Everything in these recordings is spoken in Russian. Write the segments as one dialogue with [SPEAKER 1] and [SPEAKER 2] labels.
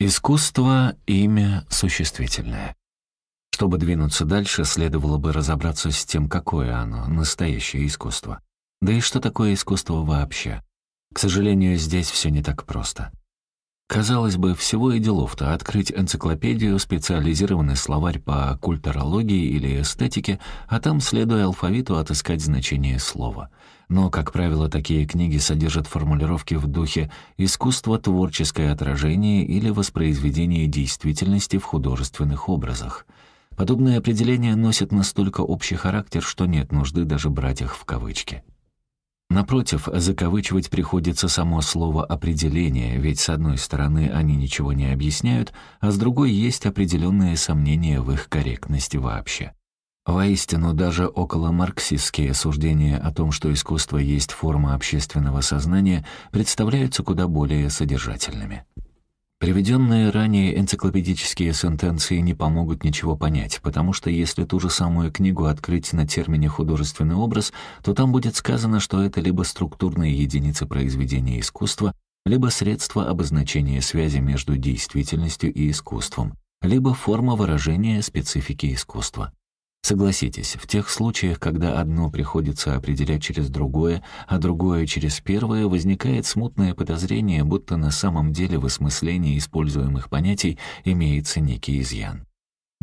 [SPEAKER 1] Искусство — имя существительное. Чтобы двинуться дальше, следовало бы разобраться с тем, какое оно, настоящее искусство. Да и что такое искусство вообще? К сожалению, здесь все не так просто. Казалось бы, всего и делов-то открыть энциклопедию, специализированный словарь по культурологии или эстетике, а там, следуя алфавиту, отыскать значение слова. Но, как правило, такие книги содержат формулировки в духе «искусство, творческое отражение» или «воспроизведение действительности в художественных образах». Подобные определения носят настолько общий характер, что нет нужды даже брать их в кавычки. Напротив, закавычивать приходится само слово «определение», ведь с одной стороны они ничего не объясняют, а с другой есть определенные сомнения в их корректности вообще. Воистину, даже около марксистские суждения о том, что искусство есть форма общественного сознания, представляются куда более содержательными. Приведенные ранее энциклопедические сентенции не помогут ничего понять, потому что если ту же самую книгу открыть на термине «художественный образ», то там будет сказано, что это либо структурные единицы произведения искусства, либо средство обозначения связи между действительностью и искусством, либо форма выражения специфики искусства. Согласитесь, в тех случаях, когда одно приходится определять через другое, а другое через первое, возникает смутное подозрение, будто на самом деле в осмыслении используемых понятий имеется некий изъян.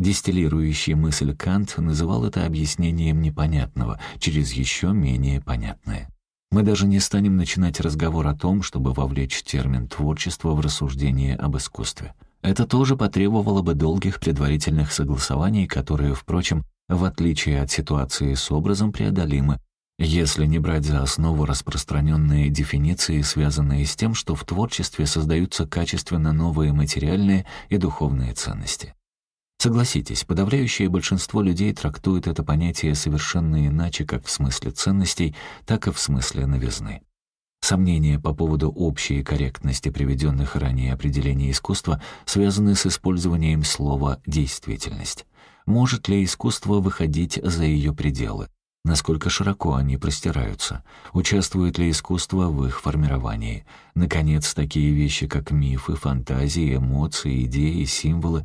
[SPEAKER 1] Дистиллирующий мысль Кант называл это объяснением непонятного через еще менее понятное. Мы даже не станем начинать разговор о том, чтобы вовлечь термин «творчество» в рассуждение об искусстве. Это тоже потребовало бы долгих предварительных согласований, которые, впрочем, в отличие от ситуации с образом, преодолимы, если не брать за основу распространенные дефиниции, связанные с тем, что в творчестве создаются качественно новые материальные и духовные ценности. Согласитесь, подавляющее большинство людей трактует это понятие совершенно иначе как в смысле ценностей, так и в смысле новизны. Сомнения по поводу общей корректности приведенных ранее определений искусства связаны с использованием слова «действительность». Может ли искусство выходить за ее пределы? Насколько широко они простираются? Участвует ли искусство в их формировании? Наконец, такие вещи, как мифы, фантазии, эмоции, идеи, символы.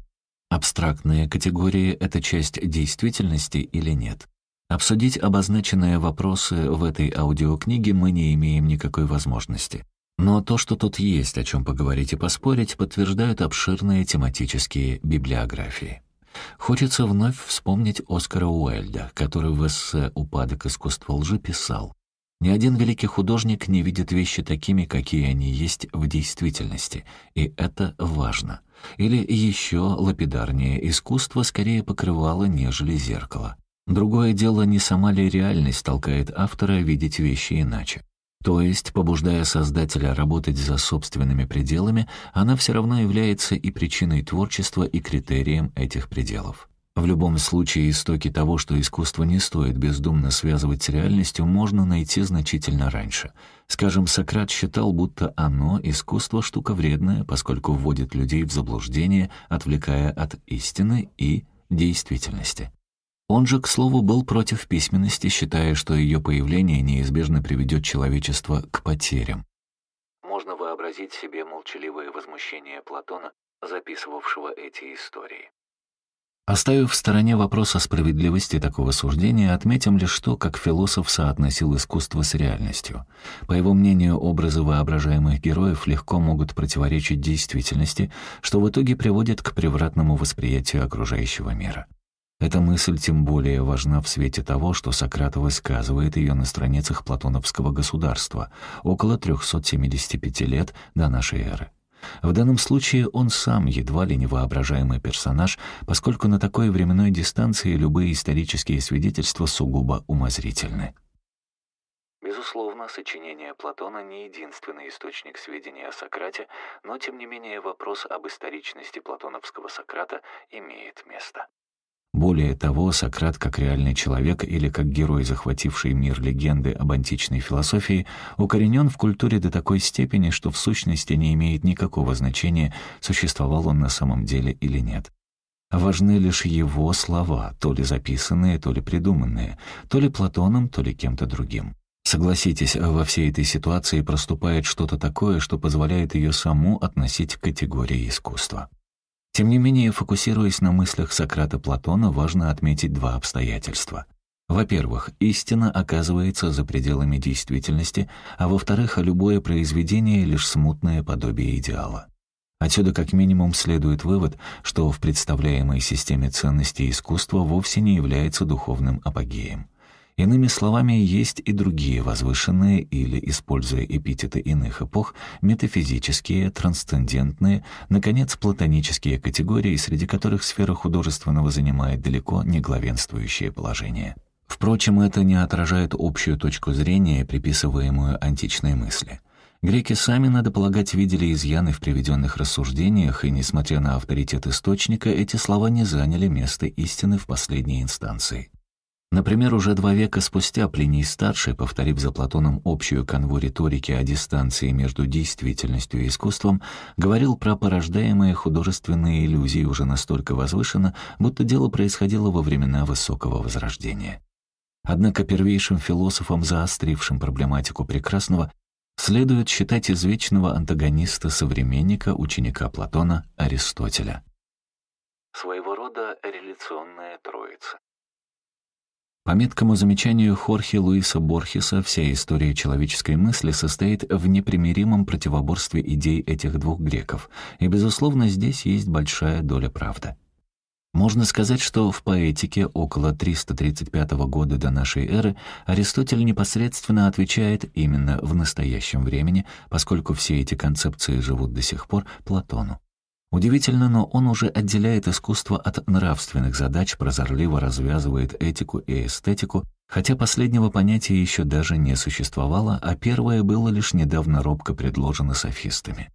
[SPEAKER 1] Абстрактные категории — это часть действительности или нет? Обсудить обозначенные вопросы в этой аудиокниге мы не имеем никакой возможности. Но то, что тут есть о чем поговорить и поспорить, подтверждают обширные тематические библиографии. Хочется вновь вспомнить Оскара Уэльда, который в эссе «Упадок искусства лжи» писал «Ни один великий художник не видит вещи такими, какие они есть в действительности, и это важно». Или еще лапидарнее, искусство скорее покрывало, нежели зеркало. Другое дело, не сама ли реальность толкает автора видеть вещи иначе. То есть, побуждая создателя работать за собственными пределами, она все равно является и причиной творчества, и критерием этих пределов. В любом случае, истоки того, что искусство не стоит бездумно связывать с реальностью, можно найти значительно раньше. Скажем, Сократ считал, будто оно, искусство, штука вредная, поскольку вводит людей в заблуждение, отвлекая от истины и действительности. Он же, к слову, был против письменности, считая, что ее появление неизбежно приведет человечество к потерям. Можно вообразить себе молчаливое возмущение Платона, записывавшего эти истории. Оставив в стороне вопрос о справедливости такого суждения, отметим лишь то, как философ соотносил искусство с реальностью. По его мнению, образы воображаемых героев легко могут противоречить действительности, что в итоге приводит к превратному восприятию окружающего мира. Эта мысль тем более важна в свете того, что Сократ высказывает ее на страницах платоновского государства около 375 лет до нашей эры. В данном случае он сам едва ли невоображаемый персонаж, поскольку на такой временной дистанции любые исторические свидетельства сугубо умозрительны. Безусловно, сочинение Платона не единственный источник сведений о Сократе, но тем не менее вопрос об историчности платоновского Сократа имеет место. Более того, Сократ как реальный человек или как герой, захвативший мир легенды об античной философии, укоренен в культуре до такой степени, что в сущности не имеет никакого значения, существовал он на самом деле или нет. Важны лишь его слова, то ли записанные, то ли придуманные, то ли Платоном, то ли кем-то другим. Согласитесь, во всей этой ситуации проступает что-то такое, что позволяет ее саму относить к категории искусства. Тем не менее, фокусируясь на мыслях Сократа Платона, важно отметить два обстоятельства. Во-первых, истина оказывается за пределами действительности, а во-вторых, любое произведение — лишь смутное подобие идеала. Отсюда как минимум следует вывод, что в представляемой системе ценностей искусство вовсе не является духовным апогеем. Иными словами, есть и другие возвышенные или, используя эпитеты иных эпох, метафизические, трансцендентные, наконец, платонические категории, среди которых сфера художественного занимает далеко не главенствующее положение. Впрочем, это не отражает общую точку зрения, приписываемую античной мысли. Греки сами, надо полагать, видели изъяны в приведенных рассуждениях, и, несмотря на авторитет источника, эти слова не заняли место истины в последней инстанции. Например, уже два века спустя Плиний-старший, повторив за Платоном общую канву риторики о дистанции между действительностью и искусством, говорил про порождаемые художественные иллюзии уже настолько возвышенно, будто дело происходило во времена Высокого Возрождения. Однако первейшим философом, заострившим проблематику прекрасного, следует считать извечного антагониста-современника, ученика Платона, Аристотеля. Своего рода реляционная троица. По меткому замечанию Хорхе Луиса Борхеса, вся история человеческой мысли состоит в непримиримом противоборстве идей этих двух греков, и, безусловно, здесь есть большая доля правды. Можно сказать, что в поэтике около 335 года до нашей эры Аристотель непосредственно отвечает именно в настоящем времени, поскольку все эти концепции живут до сих пор Платону. Удивительно, но он уже отделяет искусство от нравственных задач, прозорливо развязывает этику и эстетику, хотя последнего понятия еще даже не существовало, а первое было лишь недавно робко предложено софистами.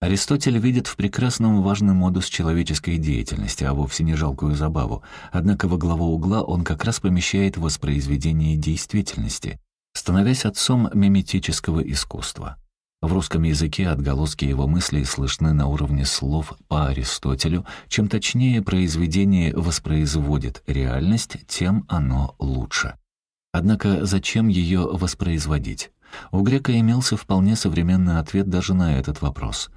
[SPEAKER 1] Аристотель видит в прекрасном важный модус человеческой деятельности, а вовсе не жалкую забаву, однако во главу угла он как раз помещает воспроизведение действительности, становясь отцом миметического искусства. В русском языке отголоски его мыслей слышны на уровне слов по Аристотелю. Чем точнее произведение воспроизводит реальность, тем оно лучше. Однако зачем ее воспроизводить? У грека имелся вполне современный ответ даже на этот вопрос.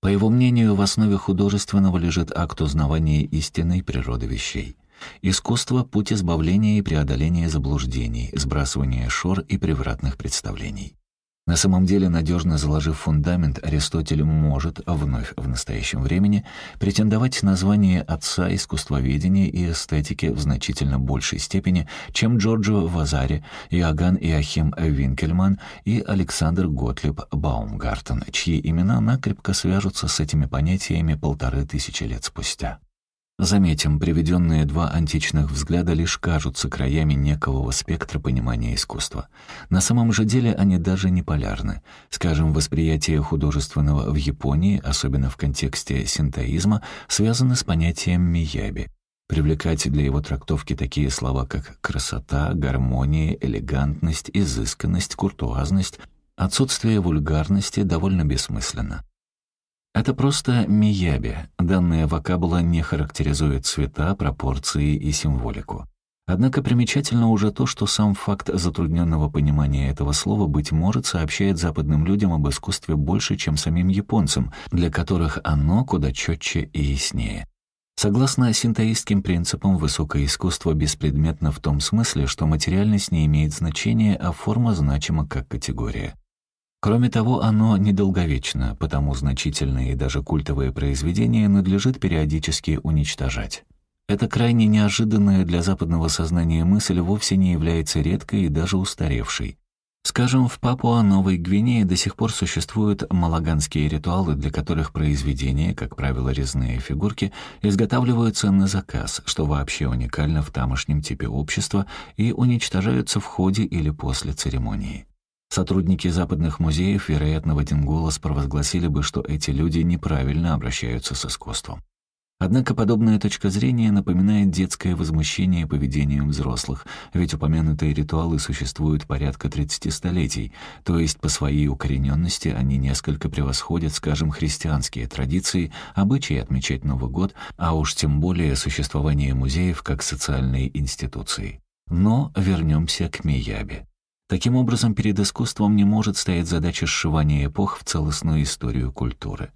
[SPEAKER 1] По его мнению, в основе художественного лежит акт узнавания истинной природы вещей. Искусство — путь избавления и преодоления заблуждений, сбрасывания шор и превратных представлений. На самом деле, надежно заложив фундамент, Аристотель может, вновь в настоящем времени, претендовать на звание отца искусствоведения и эстетики в значительно большей степени, чем Джорджо Вазари, Иоганн Иохим Винкельман и Александр Готлиб Баумгартен, чьи имена накрепко свяжутся с этими понятиями полторы тысячи лет спустя. Заметим, приведенные два античных взгляда лишь кажутся краями некого спектра понимания искусства. На самом же деле они даже не полярны. Скажем, восприятие художественного в Японии, особенно в контексте синтоизма, связано с понятием мияби. Привлекать для его трактовки такие слова, как красота, гармония, элегантность, изысканность, куртуазность, отсутствие вульгарности довольно бессмысленно. Это просто мияби. Данная вокабула не характеризует цвета, пропорции и символику. Однако примечательно уже то, что сам факт затрудненного понимания этого слова, быть может, сообщает западным людям об искусстве больше, чем самим японцам, для которых оно куда четче и яснее. Согласно синтоистским принципам, высокое искусство беспредметно в том смысле, что материальность не имеет значения, а форма значима как категория. Кроме того, оно недолговечно, потому значительные и даже культовые произведения надлежит периодически уничтожать. Эта крайне неожиданная для западного сознания мысль вовсе не является редкой и даже устаревшей. Скажем, в Папуа-Новой Гвинее до сих пор существуют малаганские ритуалы, для которых произведения, как правило резные фигурки, изготавливаются на заказ, что вообще уникально в тамошнем типе общества, и уничтожаются в ходе или после церемонии. Сотрудники западных музеев, вероятно, в один голос провозгласили бы, что эти люди неправильно обращаются с искусством. Однако подобная точка зрения напоминает детское возмущение поведением взрослых, ведь упомянутые ритуалы существуют порядка 30 столетий, то есть по своей укорененности они несколько превосходят, скажем, христианские традиции, обычаи отмечать Новый год, а уж тем более существование музеев как социальной институции. Но вернемся к Миябе. Таким образом, перед искусством не может стоять задача сшивания эпох в целостную историю культуры.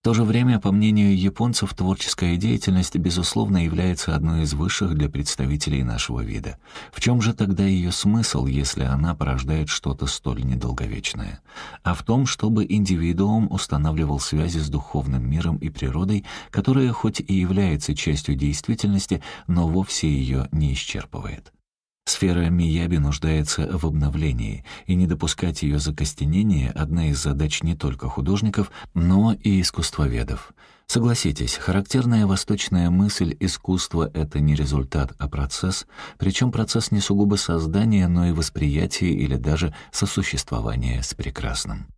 [SPEAKER 1] В то же время, по мнению японцев, творческая деятельность, безусловно, является одной из высших для представителей нашего вида. В чем же тогда ее смысл, если она порождает что-то столь недолговечное? А в том, чтобы индивидуум устанавливал связи с духовным миром и природой, которая хоть и является частью действительности, но вовсе ее не исчерпывает. Сфера Мияби нуждается в обновлении, и не допускать ее закостенения — одна из задач не только художников, но и искусствоведов. Согласитесь, характерная восточная мысль искусства — это не результат, а процесс, причем процесс не сугубо создания, но и восприятия или даже сосуществования с прекрасным.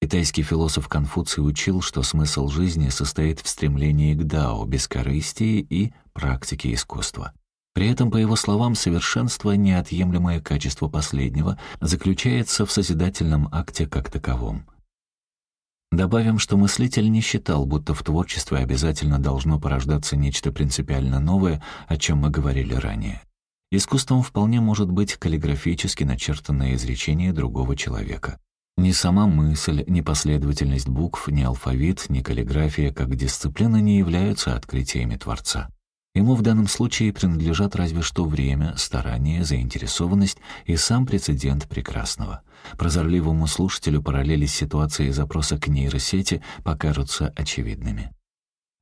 [SPEAKER 1] Китайский философ Конфуций учил, что смысл жизни состоит в стремлении к дао, бескорыстии и практике искусства. При этом, по его словам, совершенство, неотъемлемое качество последнего, заключается в созидательном акте как таковом. Добавим, что мыслитель не считал, будто в творчестве обязательно должно порождаться нечто принципиально новое, о чем мы говорили ранее. Искусством вполне может быть каллиграфически начертанное изречение другого человека. Ни сама мысль, ни последовательность букв, ни алфавит, ни каллиграфия как дисциплина не являются открытиями Творца. Ему в данном случае принадлежат разве что время, старание, заинтересованность и сам прецедент прекрасного. Прозорливому слушателю параллели с ситуацией запроса к нейросети покажутся очевидными.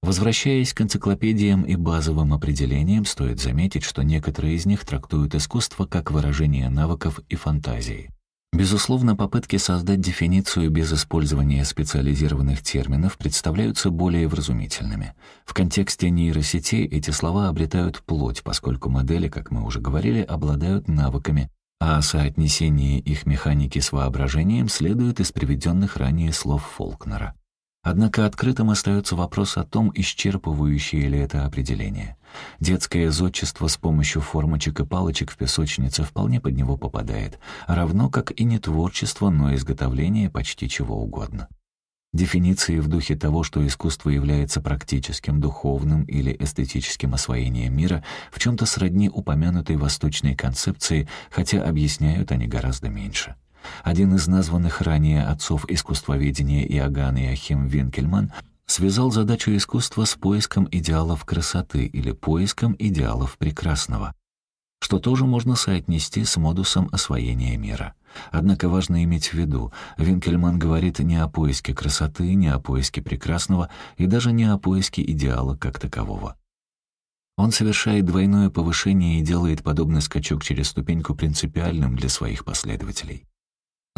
[SPEAKER 1] Возвращаясь к энциклопедиям и базовым определениям, стоит заметить, что некоторые из них трактуют искусство как выражение навыков и фантазии. Безусловно, попытки создать дефиницию без использования специализированных терминов представляются более вразумительными. В контексте нейросетей эти слова обретают плоть, поскольку модели, как мы уже говорили, обладают навыками, а соотнесение их механики с воображением следует из приведенных ранее слов Фолкнера. Однако открытым остается вопрос о том, исчерпывающее ли это определение. Детское зодчество с помощью формочек и палочек в песочнице вполне под него попадает, равно как и не творчество, но изготовление почти чего угодно. Дефиниции в духе того, что искусство является практическим, духовным или эстетическим освоением мира, в чем-то сродни упомянутой восточной концепции, хотя объясняют они гораздо меньше. Один из названных ранее отцов искусствоведения Иоганн Иохим Винкельман связал задачу искусства с поиском идеалов красоты или поиском идеалов прекрасного, что тоже можно соотнести с модусом освоения мира. Однако важно иметь в виду, Винкельман говорит не о поиске красоты, не о поиске прекрасного и даже не о поиске идеала как такового. Он совершает двойное повышение и делает подобный скачок через ступеньку принципиальным для своих последователей.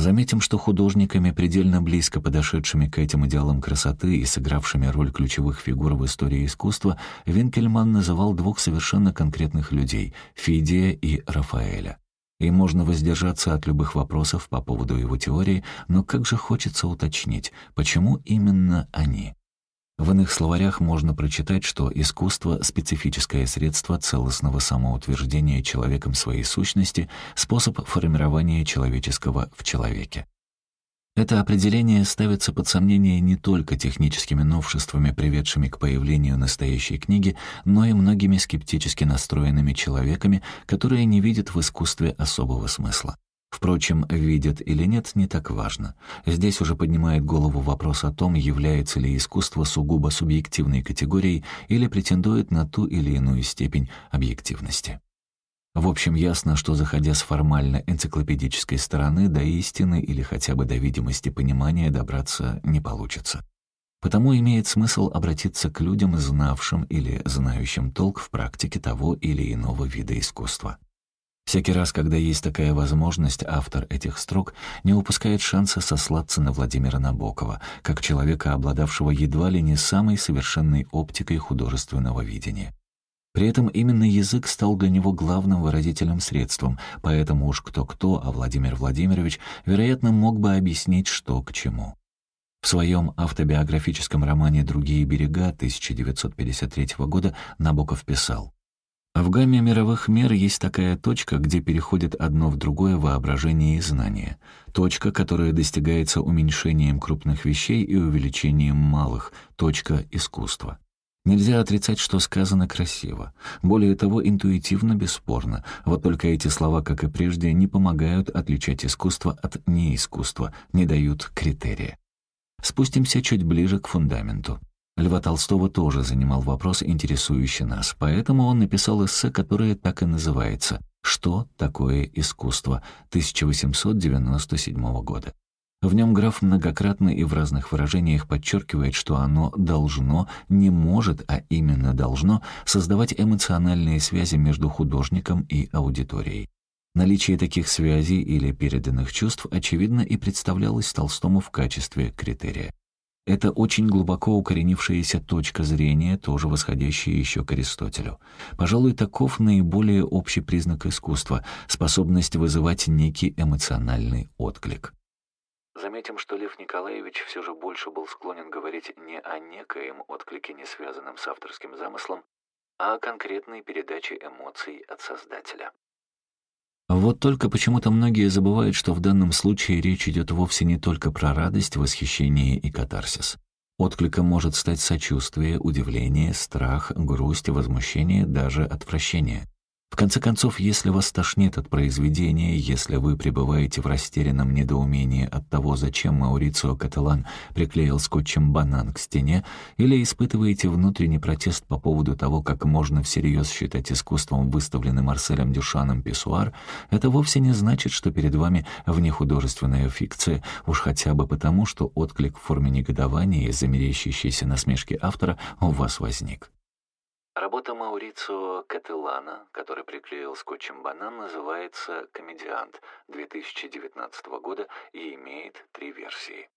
[SPEAKER 1] Заметим, что художниками, предельно близко подошедшими к этим идеалам красоты и сыгравшими роль ключевых фигур в истории искусства, Винкельман называл двух совершенно конкретных людей — Фидия и Рафаэля. И можно воздержаться от любых вопросов по поводу его теории, но как же хочется уточнить, почему именно они? В иных словарях можно прочитать, что искусство — специфическое средство целостного самоутверждения человеком своей сущности, способ формирования человеческого в человеке. Это определение ставится под сомнение не только техническими новшествами, приведшими к появлению настоящей книги, но и многими скептически настроенными человеками, которые не видят в искусстве особого смысла. Впрочем, видят или нет, не так важно. Здесь уже поднимает голову вопрос о том, является ли искусство сугубо субъективной категорией или претендует на ту или иную степень объективности. В общем, ясно, что, заходя с формально энциклопедической стороны, до истины или хотя бы до видимости понимания добраться не получится. Потому имеет смысл обратиться к людям, знавшим или знающим толк в практике того или иного вида искусства. Всякий раз, когда есть такая возможность, автор этих строк не упускает шанса сослаться на Владимира Набокова, как человека, обладавшего едва ли не самой совершенной оптикой художественного видения. При этом именно язык стал для него главным выразительным средством, поэтому уж кто-кто, а Владимир Владимирович, вероятно, мог бы объяснить, что к чему. В своем автобиографическом романе «Другие берега» 1953 года Набоков писал в гамме мировых мер есть такая точка, где переходит одно в другое воображение и знание. Точка, которая достигается уменьшением крупных вещей и увеличением малых. Точка искусства. Нельзя отрицать, что сказано красиво. Более того, интуитивно, бесспорно. Вот только эти слова, как и прежде, не помогают отличать искусство от неискусства, не дают критерия. Спустимся чуть ближе к фундаменту. Льва Толстого тоже занимал вопрос, интересующий нас, поэтому он написал эссе, которое так и называется «Что такое искусство?» 1897 года. В нем граф многократно и в разных выражениях подчеркивает, что оно должно, не может, а именно должно создавать эмоциональные связи между художником и аудиторией. Наличие таких связей или переданных чувств, очевидно, и представлялось Толстому в качестве критерия. Это очень глубоко укоренившаяся точка зрения, тоже восходящая еще к Аристотелю. Пожалуй, таков наиболее общий признак искусства — способность вызывать некий эмоциональный отклик. Заметим, что Лев Николаевич все же больше был склонен говорить не о некоем отклике, не связанном с авторским замыслом, а о конкретной передаче эмоций от создателя. Вот только почему-то многие забывают, что в данном случае речь идет вовсе не только про радость, восхищение и катарсис. Откликом может стать сочувствие, удивление, страх, грусть, возмущение, даже отвращение. В конце концов, если вас тошнит от произведения, если вы пребываете в растерянном недоумении от того, зачем Маурицио Каталан приклеил скотчем банан к стене, или испытываете внутренний протест по поводу того, как можно всерьез считать искусством выставленный Марселем Дюшаном писсуар, это вовсе не значит, что перед вами внехудожественная фикция, уж хотя бы потому, что отклик в форме негодования из-за мерещащейся насмешки автора у вас возник. Работа Маурицио Кателлана, который приклеил скотчем банан, называется «Комедиант» 2019 года и имеет три версии.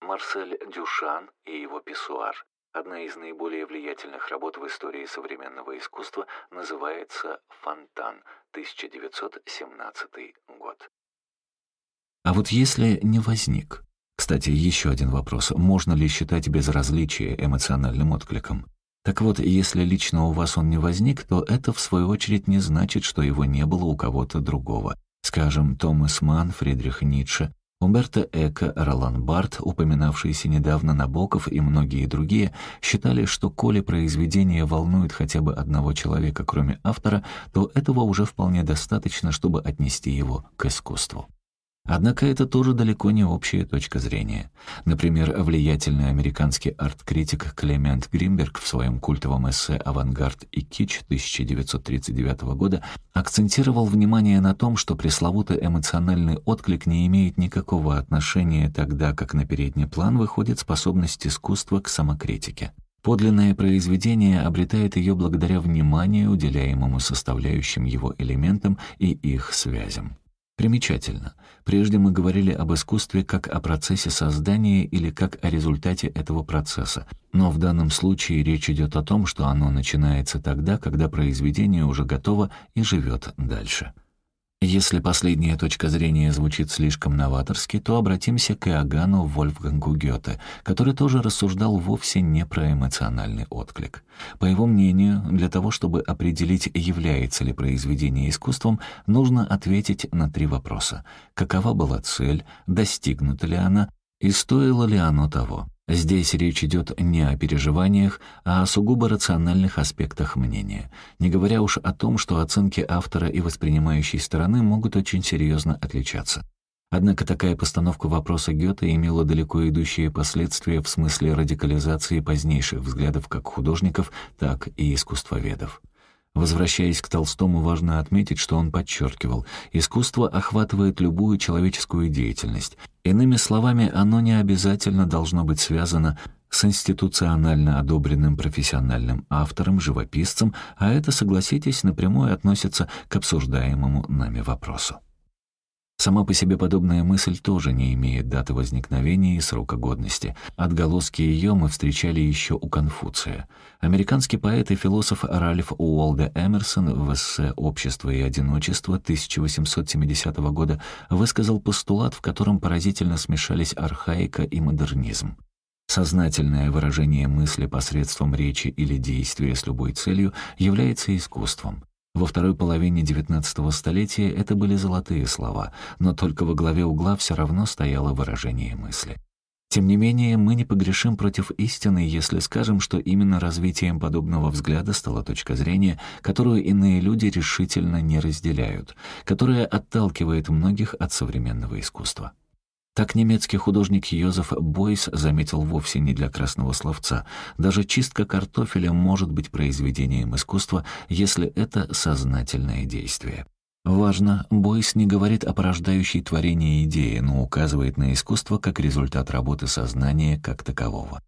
[SPEAKER 1] Марсель Дюшан и его писсуар. Одна из наиболее влиятельных работ в истории современного искусства называется «Фонтан» 1917 год. А вот если не возник? Кстати, еще один вопрос. Можно ли считать безразличие эмоциональным откликом? Так вот, если лично у вас он не возник, то это, в свою очередь, не значит, что его не было у кого-то другого. Скажем, Томас Манн, Фридрих Ницше, Умберто Эко, Ролан Барт, упоминавшиеся недавно Набоков и многие другие, считали, что коли произведение волнует хотя бы одного человека, кроме автора, то этого уже вполне достаточно, чтобы отнести его к искусству. Однако это тоже далеко не общая точка зрения. Например, влиятельный американский арт-критик Клемент Гринберг в своем культовом эссе «Авангард и кич» 1939 года акцентировал внимание на том, что пресловутый эмоциональный отклик не имеет никакого отношения тогда, как на передний план выходит способность искусства к самокритике. Подлинное произведение обретает ее благодаря вниманию, уделяемому составляющим его элементам и их связям. Примечательно. Прежде мы говорили об искусстве как о процессе создания или как о результате этого процесса. Но в данном случае речь идет о том, что оно начинается тогда, когда произведение уже готово и живет дальше. Если последняя точка зрения звучит слишком новаторски, то обратимся к Иоганну Вольфгангу Гёте, который тоже рассуждал вовсе не про эмоциональный отклик. По его мнению, для того, чтобы определить, является ли произведение искусством, нужно ответить на три вопроса. Какова была цель, достигнута ли она и стоило ли оно того? Здесь речь идет не о переживаниях, а о сугубо рациональных аспектах мнения, не говоря уж о том, что оценки автора и воспринимающей стороны могут очень серьезно отличаться. Однако такая постановка вопроса Гёте имела далеко идущие последствия в смысле радикализации позднейших взглядов как художников, так и искусствоведов. Возвращаясь к Толстому, важно отметить, что он подчеркивал, искусство охватывает любую человеческую деятельность. Иными словами, оно не обязательно должно быть связано с институционально одобренным профессиональным автором, живописцем, а это, согласитесь, напрямую относится к обсуждаемому нами вопросу. Сама по себе подобная мысль тоже не имеет даты возникновения и срока годности. Отголоски ее мы встречали еще у Конфуция. Американский поэт и философ Ральф Уолда Эмерсон в эссе «Общество и одиночество» 1870 года высказал постулат, в котором поразительно смешались архаика и модернизм. Сознательное выражение мысли посредством речи или действия с любой целью является искусством. Во второй половине XIX столетия это были золотые слова, но только во главе угла все равно стояло выражение мысли. Тем не менее, мы не погрешим против истины, если скажем, что именно развитием подобного взгляда стала точка зрения, которую иные люди решительно не разделяют, которая отталкивает многих от современного искусства. Так немецкий художник Йозеф Бойс заметил вовсе не для красного словца. Даже чистка картофеля может быть произведением искусства, если это сознательное действие. Важно, Бойс не говорит о порождающей творение идеи, но указывает на искусство как результат работы сознания как такового.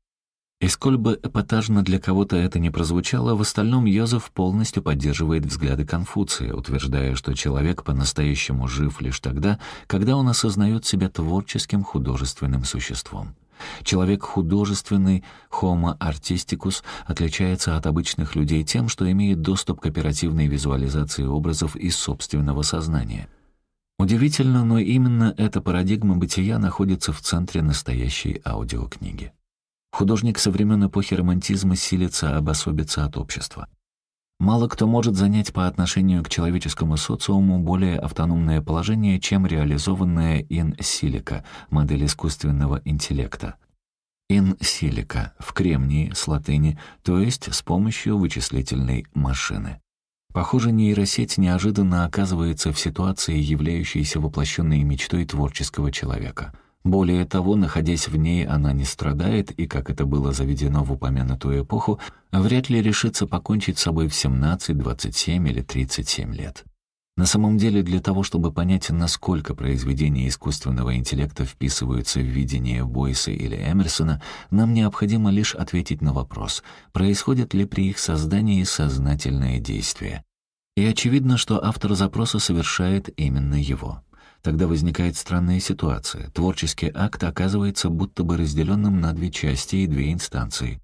[SPEAKER 1] И сколь бы эпатажно для кого-то это не прозвучало, в остальном Йозеф полностью поддерживает взгляды Конфуция, утверждая, что человек по-настоящему жив лишь тогда, когда он осознает себя творческим художественным существом. Человек художественный, homo artisticus, отличается от обычных людей тем, что имеет доступ к оперативной визуализации образов из собственного сознания. Удивительно, но именно эта парадигма бытия находится в центре настоящей аудиокниги. Художник со времен эпохи романтизма силится обособиться от общества. Мало кто может занять по отношению к человеческому социуму более автономное положение, чем реализованная silico, модель искусственного интеллекта. Silico, в кремнии, с латыни, то есть с помощью вычислительной машины. Похоже, нейросеть неожиданно оказывается в ситуации, являющейся воплощенной мечтой творческого человека — более того, находясь в ней, она не страдает и, как это было заведено в упомянутую эпоху, вряд ли решится покончить с собой в 17, 27 или 37 лет. На самом деле, для того, чтобы понять, насколько произведения искусственного интеллекта вписываются в видение Бойса или Эмерсона, нам необходимо лишь ответить на вопрос, происходит ли при их создании сознательное действие. И очевидно, что автор запроса совершает именно его. Тогда возникает странная ситуация. Творческий акт оказывается будто бы разделенным на две части и две инстанции,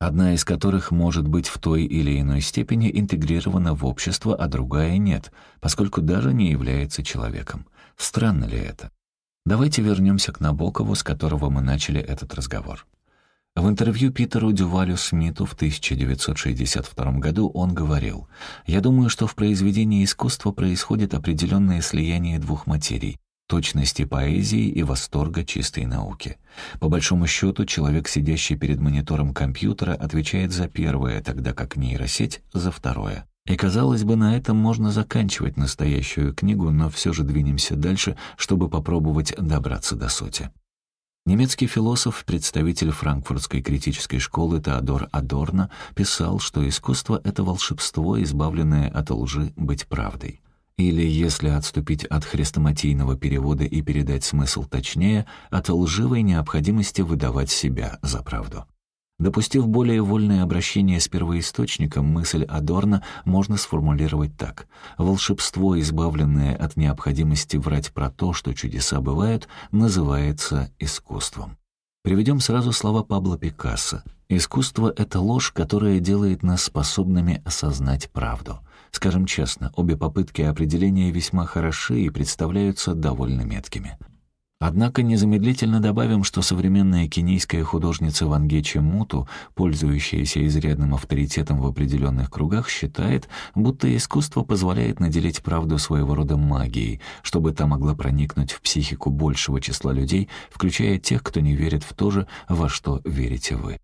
[SPEAKER 1] одна из которых может быть в той или иной степени интегрирована в общество, а другая нет, поскольку даже не является человеком. Странно ли это? Давайте вернемся к Набокову, с которого мы начали этот разговор. В интервью Питеру Дювалю Смиту в 1962 году он говорил, «Я думаю, что в произведении искусства происходит определенное слияние двух материй — точности поэзии и восторга чистой науки. По большому счету, человек, сидящий перед монитором компьютера, отвечает за первое, тогда как нейросеть — за второе. И, казалось бы, на этом можно заканчивать настоящую книгу, но все же двинемся дальше, чтобы попробовать добраться до сути. Немецкий философ, представитель франкфуртской критической школы Теодор Адорно писал, что искусство — это волшебство, избавленное от лжи быть правдой. Или, если отступить от хрестоматийного перевода и передать смысл точнее, от лживой необходимости выдавать себя за правду. Допустив более вольное обращение с первоисточником, мысль Адорна можно сформулировать так. Волшебство, избавленное от необходимости врать про то, что чудеса бывают, называется искусством. Приведем сразу слова Пабло Пикассо. «Искусство — это ложь, которая делает нас способными осознать правду». Скажем честно, обе попытки определения весьма хороши и представляются довольно меткими. Однако незамедлительно добавим, что современная кенийская художница Вангечи Муту, пользующаяся изрядным авторитетом в определенных кругах, считает, будто искусство позволяет наделить правду своего рода магией, чтобы та могла проникнуть в психику большего числа людей, включая тех, кто не верит в то же, во что верите вы.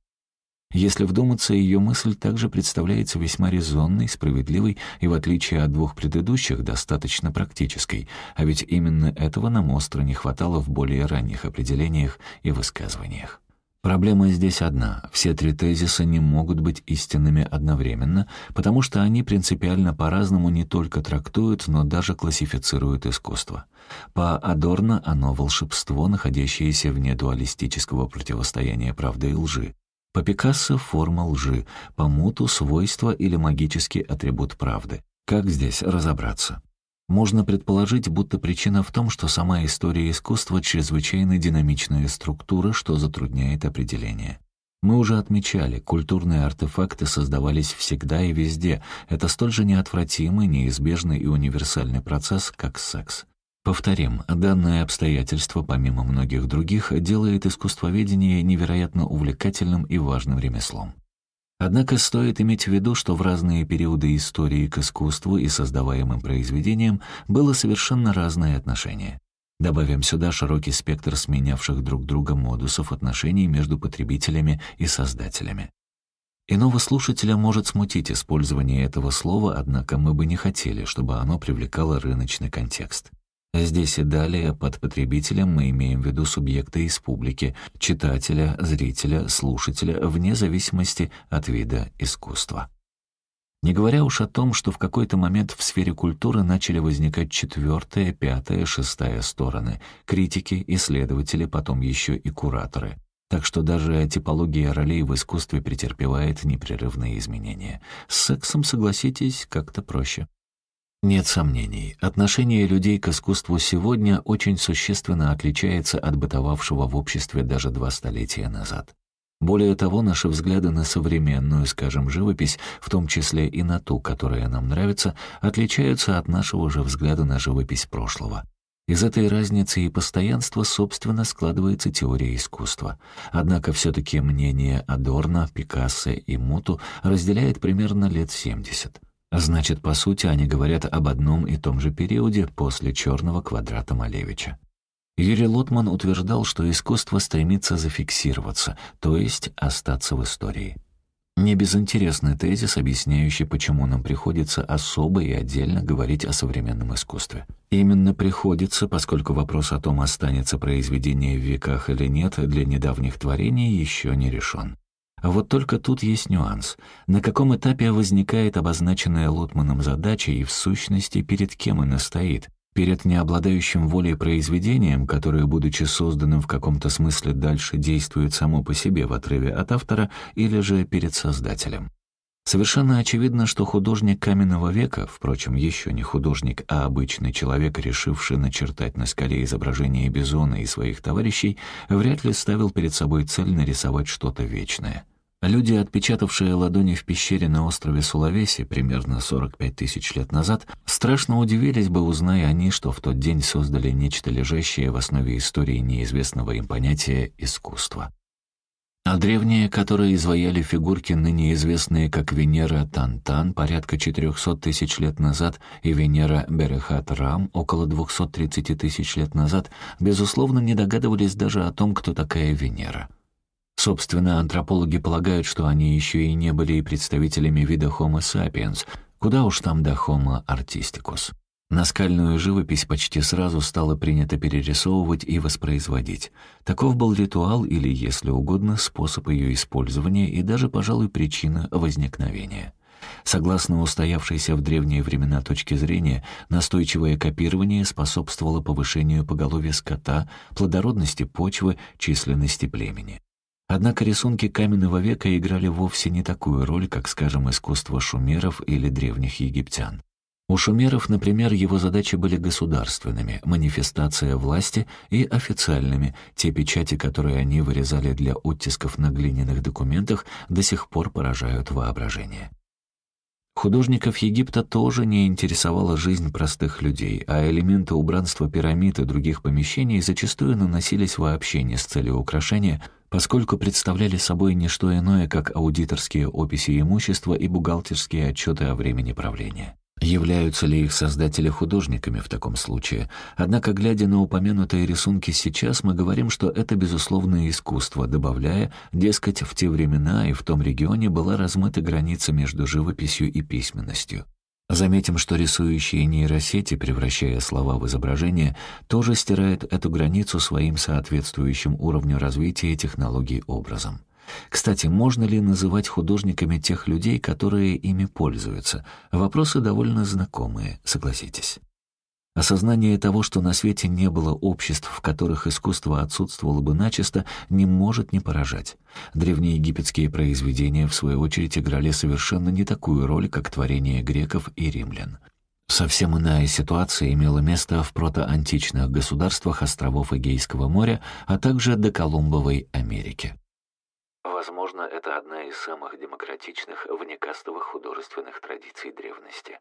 [SPEAKER 1] Если вдуматься, ее мысль также представляется весьма резонной, справедливой и, в отличие от двух предыдущих, достаточно практической, а ведь именно этого нам остро не хватало в более ранних определениях и высказываниях. Проблема здесь одна. Все три тезиса не могут быть истинными одновременно, потому что они принципиально по-разному не только трактуют, но даже классифицируют искусство. По Адорно оно волшебство, находящееся вне дуалистического противостояния правды и лжи. По Пикассо — форма лжи, по Муту — свойство или магический атрибут правды. Как здесь разобраться? Можно предположить, будто причина в том, что сама история искусства — чрезвычайно динамичная структура, что затрудняет определение. Мы уже отмечали, культурные артефакты создавались всегда и везде. Это столь же неотвратимый, неизбежный и универсальный процесс, как секс. Повторим, данное обстоятельство, помимо многих других, делает искусствоведение невероятно увлекательным и важным ремеслом. Однако стоит иметь в виду, что в разные периоды истории к искусству и создаваемым произведениям было совершенно разное отношение. Добавим сюда широкий спектр сменявших друг друга модусов отношений между потребителями и создателями. Иного слушателя может смутить использование этого слова, однако мы бы не хотели, чтобы оно привлекало рыночный контекст. Здесь и далее под потребителем мы имеем в виду субъекта из публики, читателя, зрителя, слушателя, вне зависимости от вида искусства. Не говоря уж о том, что в какой-то момент в сфере культуры начали возникать четвертая, пятая, шестая стороны, критики, исследователи, потом еще и кураторы. Так что даже типология ролей в искусстве претерпевает непрерывные изменения. С сексом, согласитесь, как-то проще. Нет сомнений, отношение людей к искусству сегодня очень существенно отличается от бытовавшего в обществе даже два столетия назад. Более того, наши взгляды на современную, скажем, живопись, в том числе и на ту, которая нам нравится, отличаются от нашего же взгляда на живопись прошлого. Из этой разницы и постоянства, собственно, складывается теория искусства. Однако все-таки мнение Адорно, Пикассо и Муту разделяет примерно лет 70. Значит, по сути, они говорят об одном и том же периоде после «Черного квадрата Малевича». Юрий Лотман утверждал, что искусство стремится зафиксироваться, то есть остаться в истории. Не безинтересный тезис, объясняющий, почему нам приходится особо и отдельно говорить о современном искусстве. Именно приходится, поскольку вопрос о том, останется произведение в веках или нет, для недавних творений еще не решен. А вот только тут есть нюанс. На каком этапе возникает обозначенная Лотманом задача и в сущности перед кем она стоит? перед необладающим волей произведением, которое, будучи созданным в каком-то смысле дальше, действует само по себе в отрыве от автора, или же перед создателем. Совершенно очевидно, что художник каменного века, впрочем, еще не художник, а обычный человек, решивший начертать на скале изображение Бизона и своих товарищей, вряд ли ставил перед собой цель нарисовать что-то вечное — Люди, отпечатавшие ладони в пещере на острове Сулавеси примерно 45 тысяч лет назад, страшно удивились бы, узная они, что в тот день создали нечто лежащее в основе истории неизвестного им понятия «искусство». А древние, которые изваяли фигурки, ныне известные как Венера Тантан порядка 400 тысяч лет назад и Венера Берехат Рам около 230 тысяч лет назад, безусловно, не догадывались даже о том, кто такая Венера. Собственно, антропологи полагают, что они еще и не были представителями вида Homo sapiens, куда уж там до Homo artisticus. Наскальную живопись почти сразу стало принято перерисовывать и воспроизводить. Таков был ритуал или, если угодно, способ ее использования и даже, пожалуй, причина возникновения. Согласно устоявшейся в древние времена точки зрения, настойчивое копирование способствовало повышению поголовья скота, плодородности почвы, численности племени. Однако рисунки каменного века играли вовсе не такую роль, как, скажем, искусство шумеров или древних египтян. У шумеров, например, его задачи были государственными, манифестация власти, и официальными, те печати, которые они вырезали для оттисков на глиняных документах, до сих пор поражают воображение. Художников Египта тоже не интересовала жизнь простых людей, а элементы убранства пирамид и других помещений зачастую наносились вообще не с целью украшения, поскольку представляли собой не что иное, как аудиторские описи имущества и бухгалтерские отчеты о времени правления. Являются ли их создатели художниками в таком случае? Однако, глядя на упомянутые рисунки сейчас, мы говорим, что это безусловное искусство, добавляя, дескать, в те времена и в том регионе была размыта граница между живописью и письменностью. Заметим, что рисующие нейросети, превращая слова в изображения, тоже стирают эту границу своим соответствующим уровню развития технологий образом. Кстати, можно ли называть художниками тех людей, которые ими пользуются? Вопросы довольно знакомые, согласитесь. Осознание того, что на свете не было обществ, в которых искусство отсутствовало бы начисто, не может не поражать. Древние египетские произведения, в свою очередь, играли совершенно не такую роль, как творения греков и римлян. Совсем иная ситуация имела место в протоантичных государствах островов Эгейского моря, а также до Колумбовой Америки. Возможно, это одна из самых демократичных внекастовых художественных традиций древности.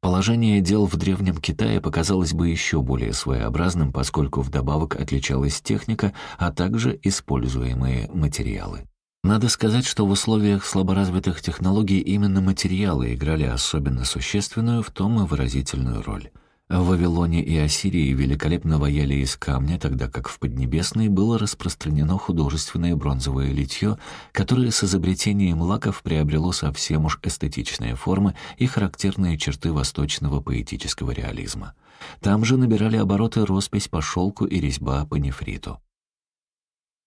[SPEAKER 1] Положение дел в Древнем Китае показалось бы еще более своеобразным, поскольку вдобавок отличалась техника, а также используемые материалы. Надо сказать, что в условиях слаборазвитых технологий именно материалы играли особенно существенную, в том и выразительную роль. В Вавилоне и Ассирии великолепно ваяли из камня, тогда как в Поднебесной было распространено художественное бронзовое литье, которое с изобретением лаков приобрело совсем уж эстетичные формы и характерные черты восточного поэтического реализма. Там же набирали обороты роспись по шелку и резьба по нефриту.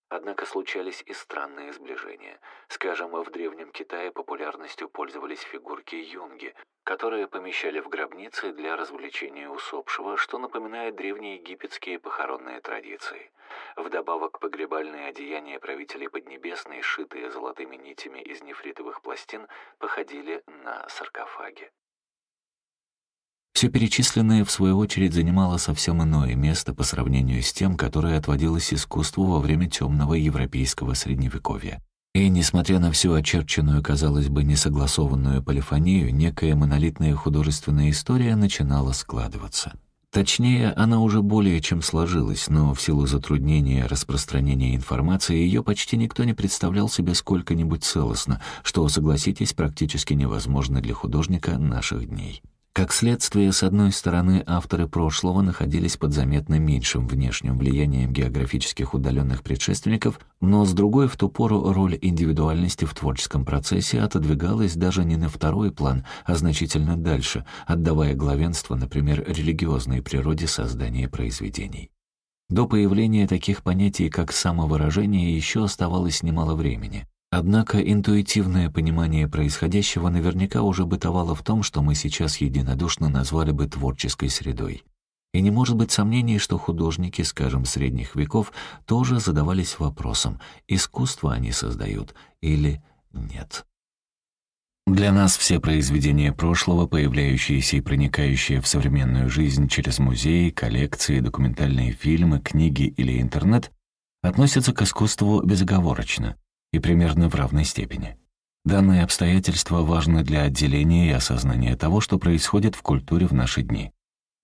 [SPEAKER 1] Однако случались и странные сближения. Скажем, в Древнем Китае популярностью пользовались фигурки юнги, которые помещали в гробницы для развлечения усопшего, что напоминает древнеегипетские похоронные традиции. Вдобавок, погребальные одеяния правителей Поднебесной, сшитые золотыми нитями из нефритовых пластин, походили на саркофаги. Все перечисленное, в свою очередь, занимало совсем иное место по сравнению с тем, которое отводилось искусству во время темного европейского средневековья. И, несмотря на всю очерченную, казалось бы, несогласованную полифонию, некая монолитная художественная история начинала складываться. Точнее, она уже более чем сложилась, но в силу затруднения распространения информации ее почти никто не представлял себе сколько-нибудь целостно, что, согласитесь, практически невозможно для художника наших дней. Как следствие, с одной стороны, авторы прошлого находились под заметно меньшим внешним влиянием географических удаленных предшественников, но с другой, в ту пору роль индивидуальности в творческом процессе отодвигалась даже не на второй план, а значительно дальше, отдавая главенство, например, религиозной природе создания произведений. До появления таких понятий, как самовыражение, еще оставалось немало времени. Однако интуитивное понимание происходящего наверняка уже бытовало в том, что мы сейчас единодушно назвали бы творческой средой. И не может быть сомнений, что художники, скажем, средних веков, тоже задавались вопросом, искусство они создают или нет. Для нас все произведения прошлого, появляющиеся и проникающие в современную жизнь через музеи, коллекции, документальные фильмы, книги или интернет, относятся к искусству безоговорочно — и примерно в равной степени. Данные обстоятельства важны для отделения и осознания того, что происходит в культуре в наши дни.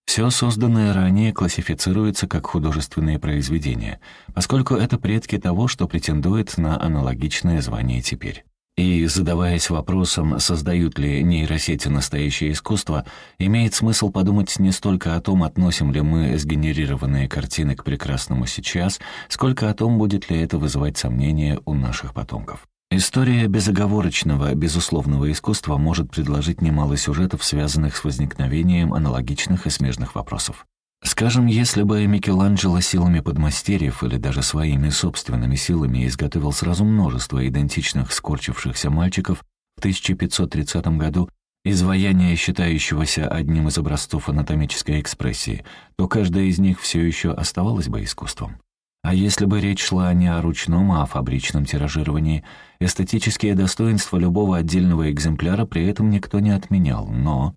[SPEAKER 1] Все созданное ранее классифицируется как художественные произведения, поскольку это предки того, что претендует на аналогичное звание теперь. И, задаваясь вопросом, создают ли нейросети настоящее искусство, имеет смысл подумать не столько о том, относим ли мы сгенерированные картины к прекрасному сейчас, сколько о том, будет ли это вызывать сомнения у наших потомков. История безоговорочного, безусловного искусства может предложить немало сюжетов, связанных с возникновением аналогичных и смежных вопросов. Скажем, если бы Микеланджело силами подмастерьев или даже своими собственными силами изготовил сразу множество идентичных скорчившихся мальчиков в 1530 году, изваяние, считающегося одним из образцов анатомической экспрессии, то каждая из них все еще оставалась бы искусством. А если бы речь шла не о ручном, а о фабричном тиражировании, эстетические достоинства любого отдельного экземпляра при этом никто не отменял, но